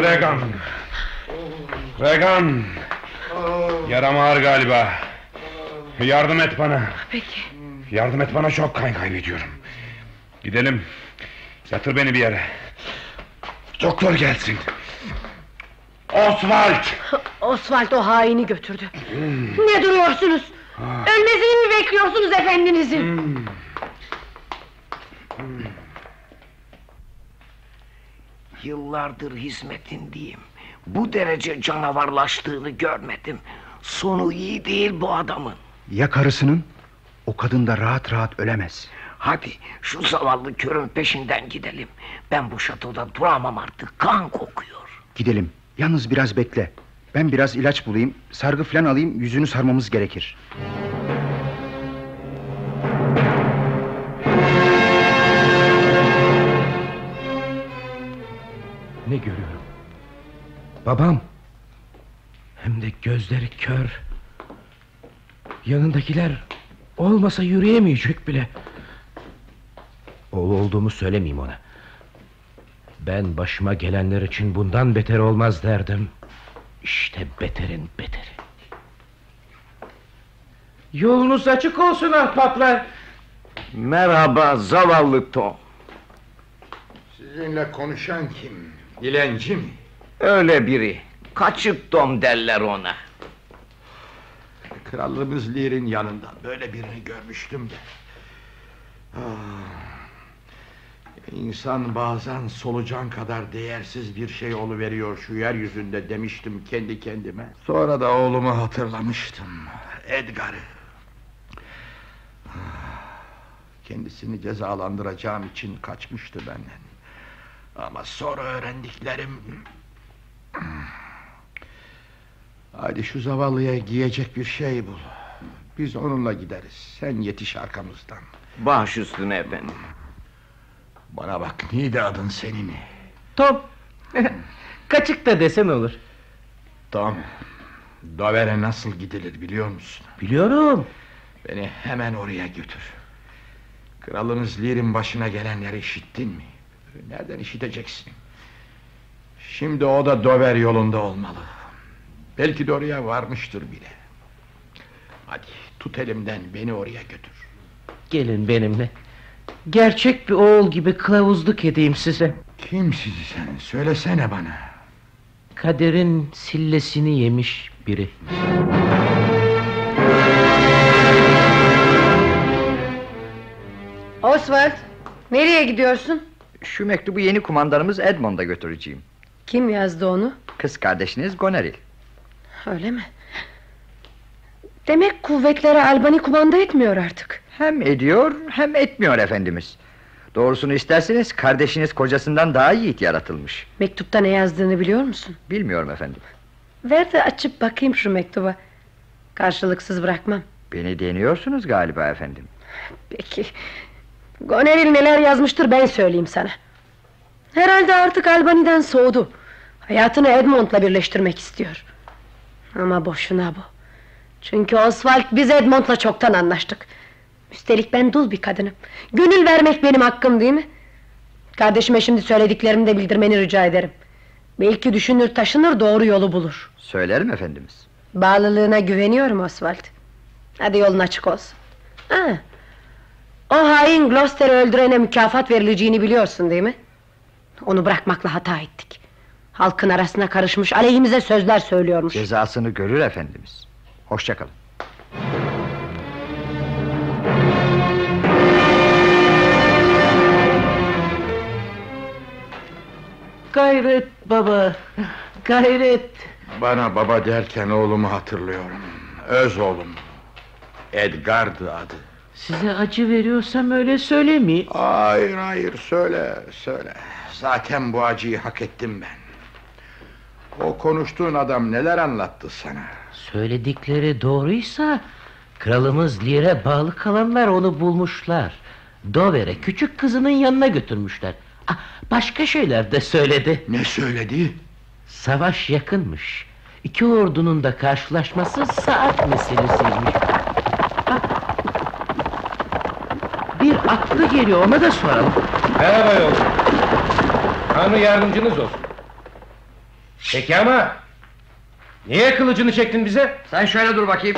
Regan. Regan. Yaram ağır galiba. Yardım et bana. Peki. Yardım et bana çok kan kaybediyorum. Gidelim. Yatır beni bir yere. Doktor gelsin. Oswald! Oswald o haini götürdü. ne duruyorsunuz? Ölmesini mi bekliyorsunuz efendinizin? Yıllardır hizmetindeyim. Bu derece canavarlaştığını görmedim. Sonu iyi değil bu adamın. Ya karısının? O kadın da rahat rahat ölemez. Hadi şu zavallı körün peşinden gidelim. Ben bu şatoda duramam artık. Kan kokuyor. Gidelim. Yalnız biraz bekle. Ben biraz ilaç bulayım, sargı falan alayım, yüzünü sarmamız gerekir. Ne görüyorum? Babam. Hem de gözleri kör. Yanındakiler olmasa yürüyemeyecek bile. Oğlu olduğumu söylemeyeyim ona. Ben başıma gelenler için bundan beter olmaz derdim. İşte beterin beteri. Yolunuz açık olsun ahbaplar. Merhaba zavallı Tom. Sizinle konuşan kim? Dilenci mi? Öyle biri. Kaçık Tom derler ona. Krallığımız Lear'in yanında böyle birini görmüştüm de. Ah. İnsan bazen solucan kadar değersiz bir şey oluveriyor şu yeryüzünde demiştim kendi kendime. Sonra da oğlumu hatırlamıştım. Edgar'ı. Kendisini cezalandıracağım için kaçmıştı benden. Ama sonra öğrendiklerim... Hadi şu zavallıya giyecek bir şey bul. Biz onunla gideriz. Sen yetiş arkamızdan. Baş üstüne efendim. Bana bak neydi adın senin? Tom. Kaçık da desen olur. Tom. Dover'e nasıl gidilir biliyor musun? Biliyorum. Beni hemen oraya götür. Kralımız Lear'in başına gelenleri işittin mi? Nereden işiteceksin? Şimdi o da Dover yolunda olmalı. Belki de oraya varmıştır bile. Hadi tut elimden beni oraya götür. Gelin benimle. Gerçek bir oğul gibi kılavuzluk edeyim size. Kimsin sen? Söylesene bana. Kaderin sillesini yemiş biri. Oswald, nereye gidiyorsun? Şu mektubu yeni kumandanımız Edmond'a götüreceğim. Kim yazdı onu? Kız kardeşiniz Goneril. Öyle mi? Demek kuvvetlere Albany kumanda etmiyor artık. Hem ediyor hem etmiyor efendimiz. Doğrusunu isterseniz kardeşiniz kocasından daha yiğit yaratılmış. Mektupta ne yazdığını biliyor musun? Bilmiyorum efendim. Ver de açıp bakayım şu mektuba. Karşılıksız bırakmam. Beni deniyorsunuz galiba efendim. Peki. Goneril neler yazmıştır ben söyleyeyim sana. Herhalde artık Albany'den soğudu. Hayatını Edmond'la birleştirmek istiyor. Ama boşuna bu. Çünkü Oswald biz Edmond'la çoktan anlaştık. Üstelik ben dul bir kadınım. Gönül vermek benim hakkım değil mi? Kardeşime şimdi söylediklerimi de bildirmeni rica ederim. Belki düşünür taşınır doğru yolu bulur. Söylerim efendimiz. Bağlılığına güveniyorum Oswald. Hadi yolun açık olsun. Ha. O hain Gloucester'ı öldürene mükafat verileceğini biliyorsun değil mi? Onu bırakmakla hata ettik. Halkın arasına karışmış aleyhimize sözler söylüyormuş. Cezasını görür efendimiz. Hoşçakalın. Gayret baba. Gayret. Bana baba derken oğlumu hatırlıyorum. Öz oğlum. Edgar'dı adı. Size acı veriyorsam öyle söylemeyeyim. Hayır hayır söyle söyle. Zaten bu acıyı hak ettim ben. O konuştuğun adam neler anlattı sana? Söyledikleri doğruysa kralımız Lear'e bağlı kalanlar onu bulmuşlar. Dover'e küçük kızının yanına götürmüşler. Ah, başka şeyler de söyledi. Ne söyledi? Savaş yakınmış. İki ordunun da karşılaşması saat meselesiymiş. Bir aklı geliyor ona da soralım. Merhaba yolcu. Tanrı yardımcınız olsun. Peki ama... Niye kılıcını çektin bize? Sen şöyle dur bakayım.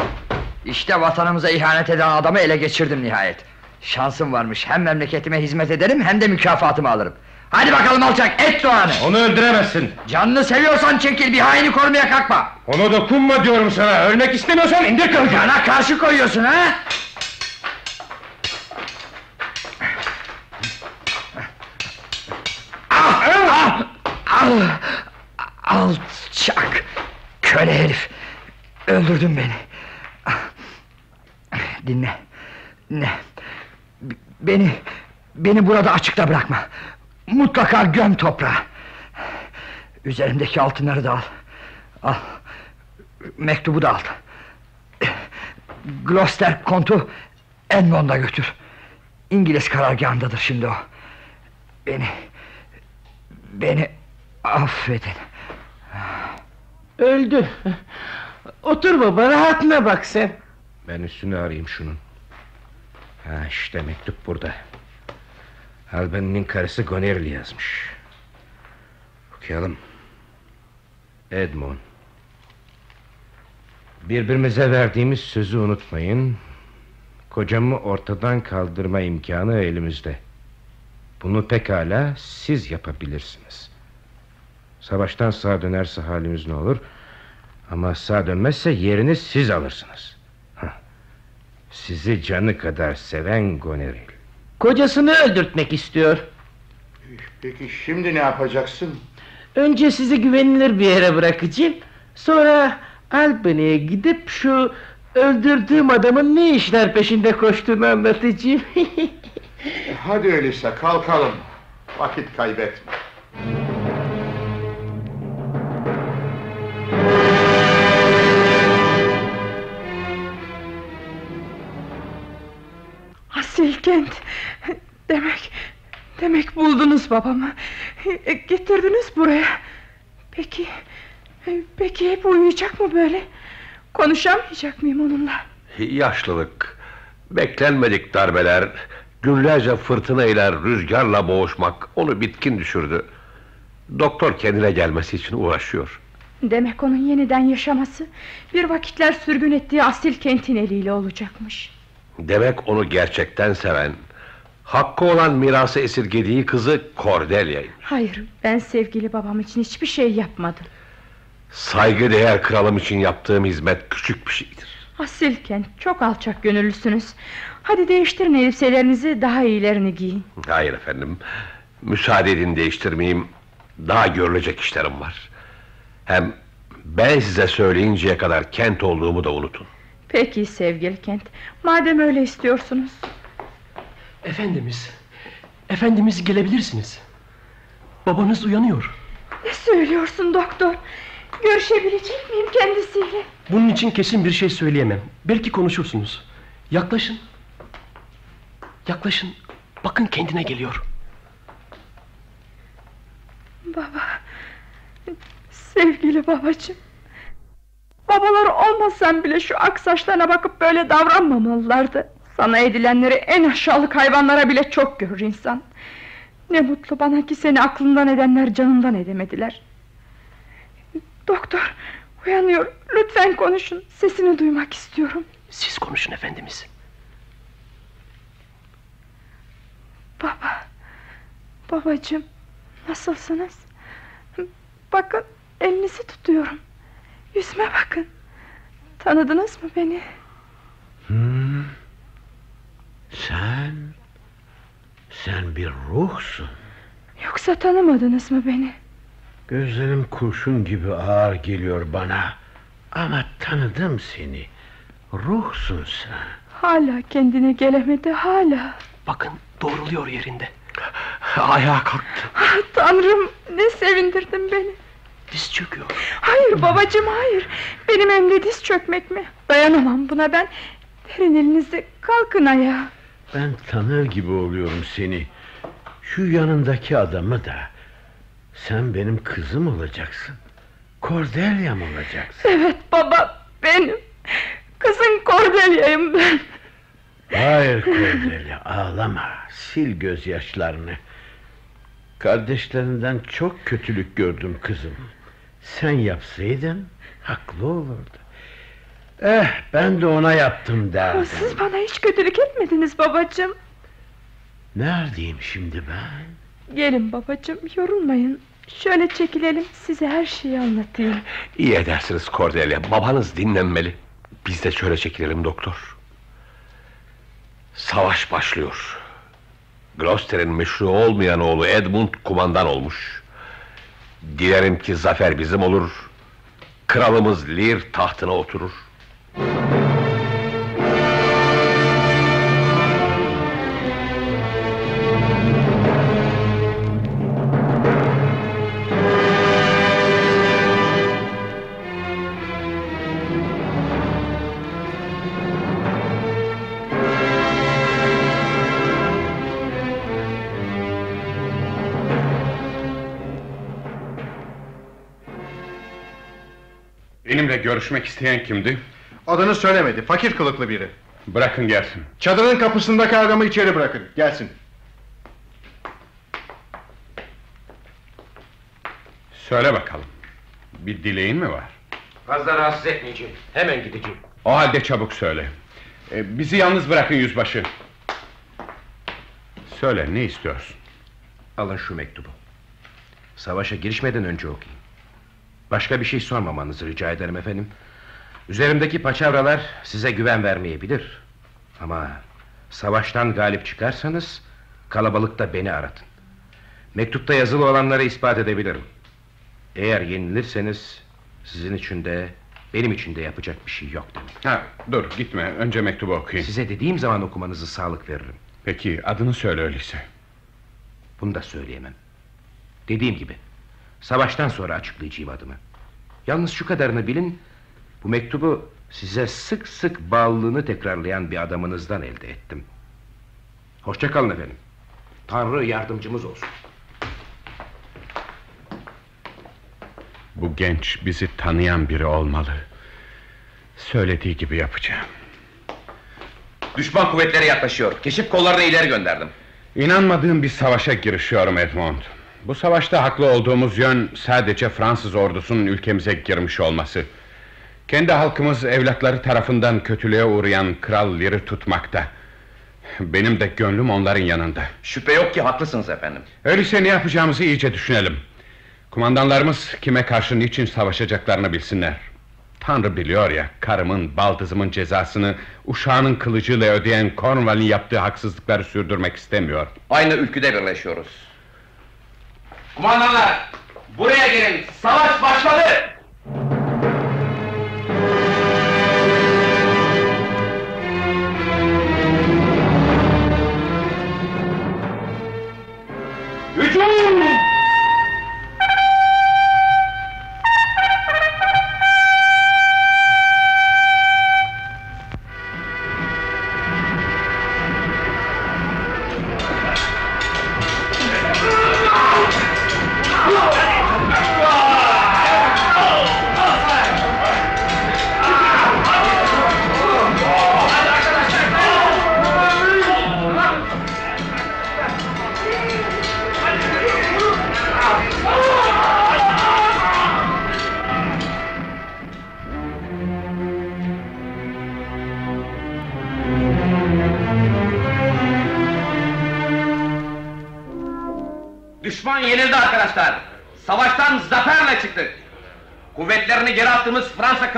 İşte vatanımıza ihanet eden adamı ele geçirdim nihayet. Şansım varmış. Hem memleketime hizmet ederim hem de mükafatımı alırım. Hadi bakalım alçak et soğanı. Onu öldüremezsin. Canını seviyorsan çekil bir haini korumaya kalkma. Onu dokunma diyorum sana. Ölmek istemiyorsan indir kılıcı. Cana karşı koyuyorsun ha? Ah, ah, ah, alçak köle herif öldürdün beni dinle B- beni beni burada açıkta bırakma mutlaka göm toprağa üzerimdeki altınları da al al mektubu da al Gloucester kontu Edmond'a götür İngiliz karargahındadır şimdi o beni beni affedin Öldü. Otur baba rahatına bak sen. Ben üstünü arayayım şunun. Ha işte mektup burada. Albany'nin karısı Goneril yazmış. Okuyalım. Edmond. Birbirimize verdiğimiz sözü unutmayın. Kocamı ortadan kaldırma imkanı elimizde. Bunu pekala siz yapabilirsiniz. Savaştan sağ dönerse halimiz ne olur? Ama sağ dönmezse yerini siz alırsınız. Sizi canı kadar seven Goneril. Kocasını öldürtmek istiyor. Peki şimdi ne yapacaksın? Önce sizi güvenilir bir yere bırakacağım. Sonra Albany'e gidip şu öldürdüğüm adamın ne işler peşinde koştuğunu anlatacağım. Hadi öyleyse kalkalım. Vakit kaybetme. Asil kent. Demek, demek buldunuz babamı. E, Getirdiniz buraya. Peki, e, peki hep uyuyacak mı böyle? Konuşamayacak mıyım onunla? Yaşlılık, beklenmedik darbeler, günlerce fırtınayla, rüzgarla boğuşmak onu bitkin düşürdü. Doktor kendine gelmesi için uğraşıyor. Demek onun yeniden yaşaması bir vakitler sürgün ettiği asil kentin eliyle olacakmış. Demek onu gerçekten seven, hakkı olan mirası esirgediği kızı Cordelia'yı. Hayır, ben sevgili babam için hiçbir şey yapmadım. Saygıdeğer kralım için yaptığım hizmet küçük bir şeydir. Asil kent, çok alçak gönüllüsünüz. Hadi değiştirin elbiselerinizi, daha iyilerini giyin. Hayır efendim, müsaade edin değiştirmeyeyim. Daha görülecek işlerim var. Hem ben size söyleyinceye kadar kent olduğumu da unutun. Peki sevgili kent, madem öyle istiyorsunuz. Efendimiz, efendimiz gelebilirsiniz. Babanız uyanıyor. Ne söylüyorsun doktor? Görüşebilecek miyim kendisiyle? Bunun için kesin bir şey söyleyemem. Belki konuşursunuz. Yaklaşın. Yaklaşın. Bakın kendine geliyor. Baba, sevgili babacığım. Babaları olmasam bile şu ak saçlarına bakıp böyle davranmamalılardı. Sana edilenleri en aşağılık hayvanlara bile çok görür insan. Ne mutlu bana ki seni aklından edenler canından edemediler. Doktor, uyanıyor. Lütfen konuşun. Sesini duymak istiyorum. Siz konuşun efendimiz. Baba, babacığım, nasılsınız? Bakın, elinizi tutuyorum. Yüzüme bakın. Tanıdınız mı beni? Hmm. Sen... Sen bir ruhsun. Yoksa tanımadınız mı beni? Gözlerim kurşun gibi ağır geliyor bana. Ama tanıdım seni. Ruhsun sen. Hala kendine gelemedi, hala. Bakın doğruluyor yerinde. Ayağa kalktı. Ah, Tanrım, ne sevindirdin beni. Diz çöküyor. Hayır babacığım, hayır. Benim emre diz çökmek mi? Dayanamam buna ben. Verin elinizi, kalkın ayağa. Ben tanır gibi oluyorum seni. Şu yanındaki adamı da. Sen benim kızım olacaksın. Cordelia'm olacaksın. Evet baba benim. Kızın Cordelia'yım ben. Hayır Cordelia ağlama. Sil gözyaşlarını. Kardeşlerinden çok kötülük gördüm kızım. Sen yapsaydın haklı olurdu. Eh ben de ona yaptım derdim. Siz bana hiç kötülük etmediniz babacığım. Neredeyim şimdi ben? Gelin babacığım yorulmayın. Şöyle çekilelim size her şeyi anlatayım. İyi edersiniz Cordelia. Babanız dinlenmeli. Biz de şöyle çekilelim doktor. Savaş başlıyor. Gloucester'in meşru olmayan oğlu Edmund kumandan olmuş. Dilerim ki zafer bizim olur. Kralımız Lear tahtına oturur. Görüşmek isteyen kimdi? Adını söylemedi. Fakir kılıklı biri. Bırakın gelsin. Çadırın kapısındaki adamı içeri bırakın. Gelsin. Söyle bakalım. Bir dileğin mi var? Fazla rahatsız etmeyeceğim. Hemen gideceğim. O halde çabuk söyle. Ee, bizi yalnız bırakın yüzbaşı. Söyle ne istiyorsun? Alın şu mektubu. Savaşa girişmeden önce okuyun. Başka bir şey sormamanızı rica ederim efendim. Üzerimdeki paçavralar size güven vermeyebilir. Ama savaştan galip çıkarsanız kalabalıkta beni aratın. Mektupta yazılı olanları ispat edebilirim. Eğer yenilirseniz sizin için de benim için de yapacak bir şey yok demek. Ha, dur gitme önce mektubu okuyayım. Size dediğim zaman okumanızı sağlık veririm. Peki adını söyle öyleyse. Bunu da söyleyemem. Dediğim gibi savaştan sonra açıklayacağım adımı. Yalnız şu kadarını bilin. Bu mektubu size sık sık bağlılığını tekrarlayan bir adamınızdan elde ettim. Hoşça kalın efendim. Tanrı yardımcımız olsun. Bu genç bizi tanıyan biri olmalı. Söylediği gibi yapacağım. Düşman kuvvetleri yaklaşıyor. Keşif kollarını ileri gönderdim. İnanmadığım bir savaşa girişiyorum Edmond. Bu savaşta haklı olduğumuz yön sadece Fransız ordusunun ülkemize girmiş olması. Kendi halkımız evlatları tarafından kötülüğe uğrayan Kral Lear'ı tutmakta. Benim de gönlüm onların yanında. Şüphe yok ki haklısınız efendim. Öyleyse ne yapacağımızı iyice düşünelim. Kumandanlarımız kime karşı niçin savaşacaklarını bilsinler. Tanrı biliyor ya, karımın, baldızımın cezasını... ...uşağının kılıcıyla ödeyen Cornwall'in yaptığı haksızlıkları sürdürmek istemiyor. Aynı ülküde birleşiyoruz. Kumandanlar! Buraya gelin! Savaş başladı!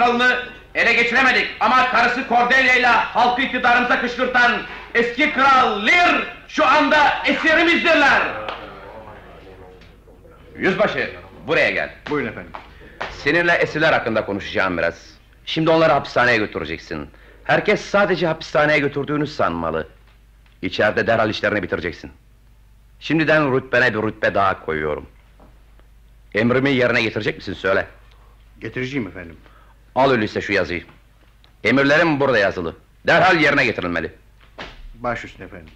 Kralını ele geçiremedik. Ama karısı Cordelia ile halkı iktidarımıza kışkırtan eski kral Lear şu anda esirimizdirler. Yüzbaşı buraya gel. Buyurun efendim. Seninle esirler hakkında konuşacağım biraz. Şimdi onları hapishaneye götüreceksin. Herkes sadece hapishaneye götürdüğünü sanmalı. İçeride derhal işlerini bitireceksin. Şimdiden rütbene bir rütbe daha koyuyorum. Emrimi yerine getirecek misin söyle. Getireceğim efendim. Al öyleyse şu yazıyı. Emirlerim burada yazılı. Derhal yerine getirilmeli. Baş üstüne efendim.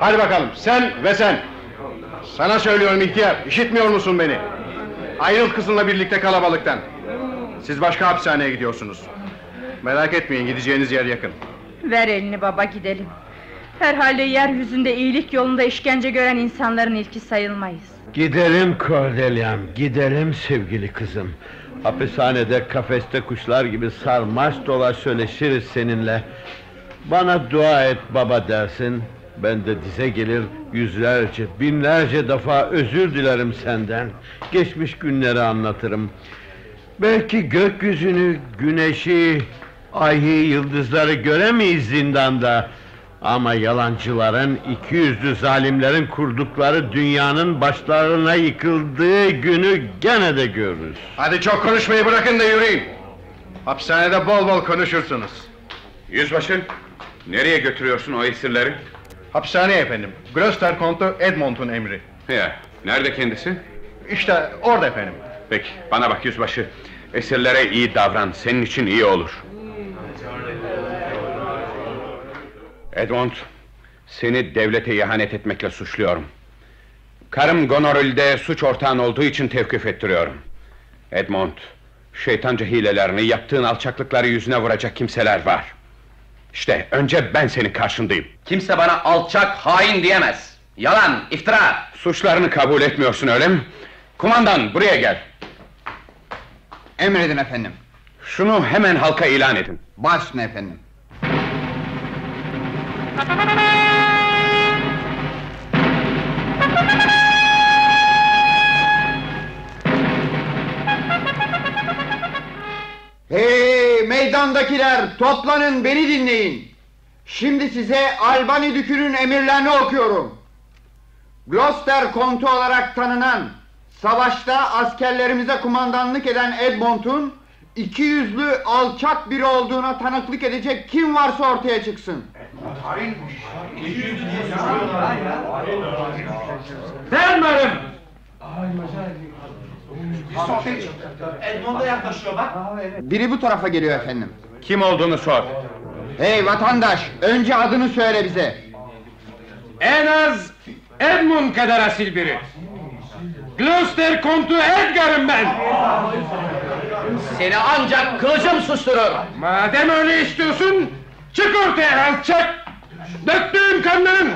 Hadi bakalım sen ve sen. Sana söylüyorum ihtiyar. işitmiyor musun beni? Ayrıl kızınla birlikte kalabalıktan. Siz başka hapishaneye gidiyorsunuz. Merak etmeyin gideceğiniz yer yakın. Ver elini baba gidelim. Herhalde yeryüzünde iyilik yolunda işkence gören insanların ilki sayılmayız. Gidelim Cordelia'm, gidelim sevgili kızım. Hapishanede kafeste kuşlar gibi sarmaş dolaş söyleşiriz seninle. Bana dua et baba dersin. Ben de dize gelir yüzlerce, binlerce defa özür dilerim senden. Geçmiş günleri anlatırım. Belki gökyüzünü, güneşi, ayı, yıldızları göremeyiz zindanda. Ama yalancıların, iki yüzlü zalimlerin kurdukları dünyanın başlarına yıkıldığı günü gene de görürüz. Hadi çok konuşmayı bırakın da yürüyün. Hapishanede bol bol konuşursunuz. Yüzbaşı, nereye götürüyorsun o esirleri? Hapishaneye efendim. Gloucester Kontu Edmont'un emri. Ya, nerede kendisi? İşte orada efendim. Peki, bana bak yüzbaşı. Esirlere iyi davran, senin için iyi olur. Edmond, seni devlete ihanet etmekle suçluyorum. Karım Gonoril'de suç ortağın olduğu için tevkif ettiriyorum. Edmond, şeytanca hilelerini, yaptığın alçaklıkları yüzüne vuracak kimseler var. İşte önce ben senin karşındayım. Kimse bana alçak, hain diyemez. Yalan, iftira. Suçlarını kabul etmiyorsun öyle mi? Kumandan buraya gel. Emredin efendim. Şunu hemen halka ilan edin. Baş üstüne efendim. Hey meydandakiler toplanın beni dinleyin. Şimdi size Albani Dükü'nün emirlerini okuyorum. Gloucester kontu olarak tanınan, savaşta askerlerimize kumandanlık eden Edmont'un iki yüzlü alçak biri olduğuna tanıklık edecek kim varsa ortaya çıksın. Vermerim. Edmond'a yaklaşıyor bak. Biri bu tarafa geliyor efendim. Kim olduğunu sor. Hey vatandaş, önce adını söyle bize. En az Edmund kadar asil biri. Gloucester Kontu Edgar'ım ben. Seni ancak kılıcım susturur. Madem öyle istiyorsun, çık ortaya alçak. Döktüğün kanların,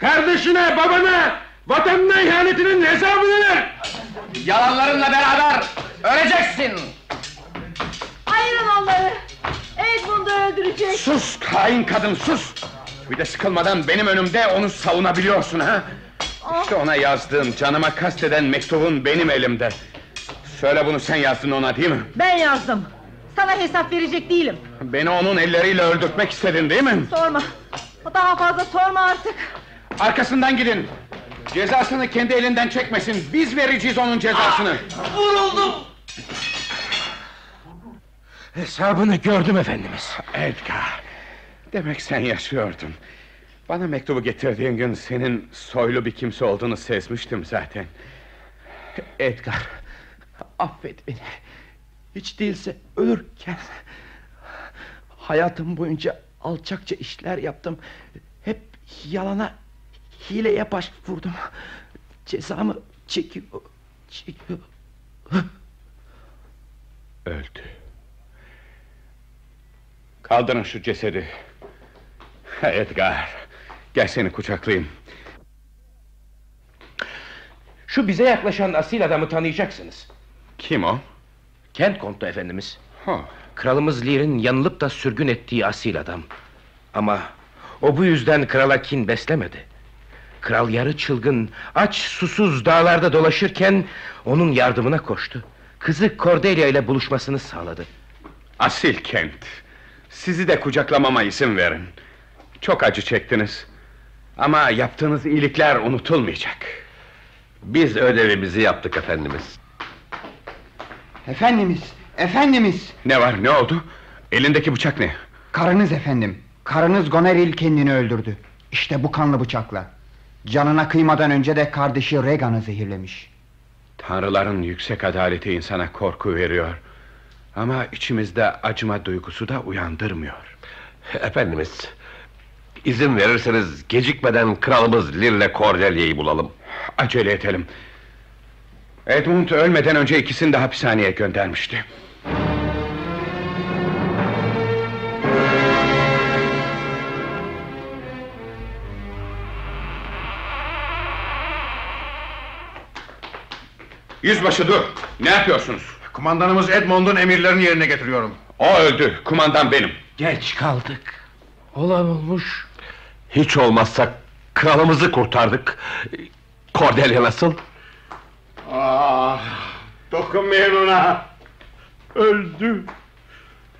kardeşine, babana, vatanına ihanetinin hesabını ver. Yalanlarınla beraber öleceksin. Ayırın onları. Edmund'u öldürecek. Sus hain kadın sus! Bir de sıkılmadan benim önümde onu savunabiliyorsun ha? İşte ona yazdığım canıma kasteden mektubun benim elimde. Söyle bunu sen yazdın ona değil mi? Ben yazdım. Sana hesap verecek değilim. Beni onun elleriyle öldürtmek istedin değil mi? Sorma. Daha fazla sorma artık. Arkasından gidin. Cezasını kendi elinden çekmesin. Biz vereceğiz onun cezasını. Vuruldum. Hesabını gördüm efendimiz. Edgar. Demek sen yaşıyordun. Bana mektubu getirdiğin gün senin soylu bir kimse olduğunu sezmiştim zaten. Edgar, affet beni. Hiç değilse ölürken... Hayatım boyunca alçakça işler yaptım. Hep yalana, hileye başvurdum. Cezamı çekiyor, çekiyor. Öldü. Kaldırın şu cesedi. Edgar, gel seni kucaklayayım. Şu bize yaklaşan asil adamı tanıyacaksınız. Kim o? Kent kontu efendimiz. Ha. Kralımız Lear'in yanılıp da sürgün ettiği asil adam. Ama o bu yüzden krala kin beslemedi. Kral yarı çılgın, aç susuz dağlarda dolaşırken onun yardımına koştu. Kızı Cordelia ile buluşmasını sağladı. Asil Kent. Sizi de kucaklamama izin verin. Çok acı çektiniz. Ama yaptığınız iyilikler unutulmayacak. Biz ödevimizi yaptık efendimiz. Efendimiz, efendimiz. Ne var ne oldu? Elindeki bıçak ne? Karınız efendim. Karınız Goneril kendini öldürdü. İşte bu kanlı bıçakla. Canına kıymadan önce de kardeşi Regan'ı zehirlemiş. Tanrıların yüksek adaleti insana korku veriyor. Ama içimizde acıma duygusu da uyandırmıyor. Efendimiz, izin verirseniz gecikmeden kralımız Lir'le Cordelia'yı bulalım. Acele edelim. Edmund ölmeden önce ikisini de hapishaneye göndermişti. Yüzbaşı dur. Ne yapıyorsunuz? Kumandanımız Edmond'un emirlerini yerine getiriyorum. O öldü. Kumandan benim. Geç kaldık. Olan olmuş. Hiç olmazsa kralımızı kurtardık. Cordelia nasıl? Ah, dokunmayın ona. Öldü.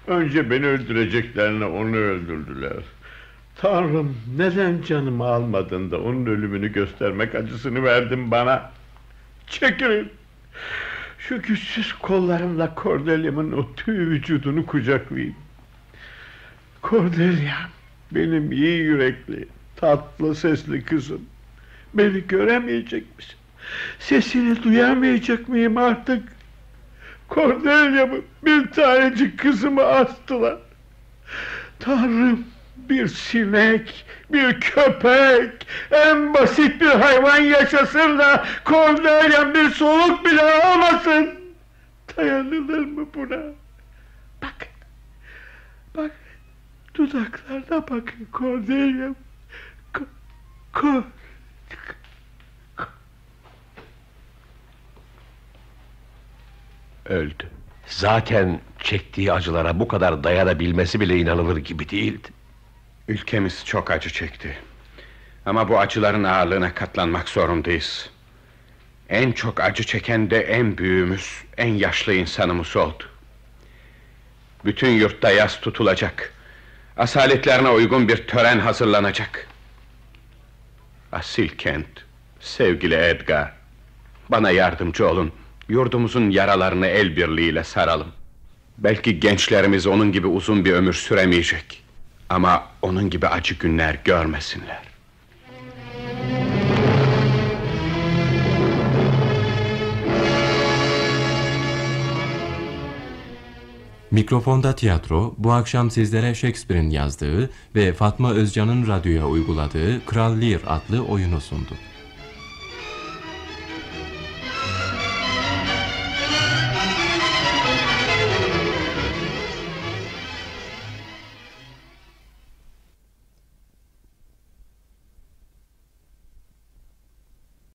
Önce beni öldüreceklerine onu öldürdüler. Tanrım neden canımı almadın da onun ölümünü göstermek acısını verdin bana. Çekilin. Şu güçsüz kollarımla Cordelia'mın o tüy vücudunu kucaklayayım. Cordelia benim iyi yürekli, tatlı sesli kızım. Beni göremeyecek misin? Sesini duyamayacak mıyım artık? Cordelia'mı bir tanecik kızımı astılar. Tanrım bir sinek, bir köpek, en basit bir hayvan yaşasın da Cordelia'm bir soluk bile almasın. Dayanılır mı buna? Bak, bak, dudaklarına bakın Cordelia'm. Ko, ko, Öldü. Zaten çektiği acılara bu kadar dayanabilmesi bile inanılır gibi değildi. Ülkemiz çok acı çekti. Ama bu acıların ağırlığına katlanmak zorundayız. En çok acı çeken de en büyüğümüz, en yaşlı insanımız oldu. Bütün yurtta yaz tutulacak. Asaletlerine uygun bir tören hazırlanacak. Asil kent, sevgili Edgar, bana yardımcı olun. Yurdumuzun yaralarını el birliğiyle saralım. Belki gençlerimiz onun gibi uzun bir ömür süremeyecek. Ama onun gibi acı günler görmesinler. Mikrofonda Tiyatro bu akşam sizlere Shakespeare'in yazdığı ve Fatma Özcan'ın radyoya uyguladığı Kral Lear adlı oyunu sundu.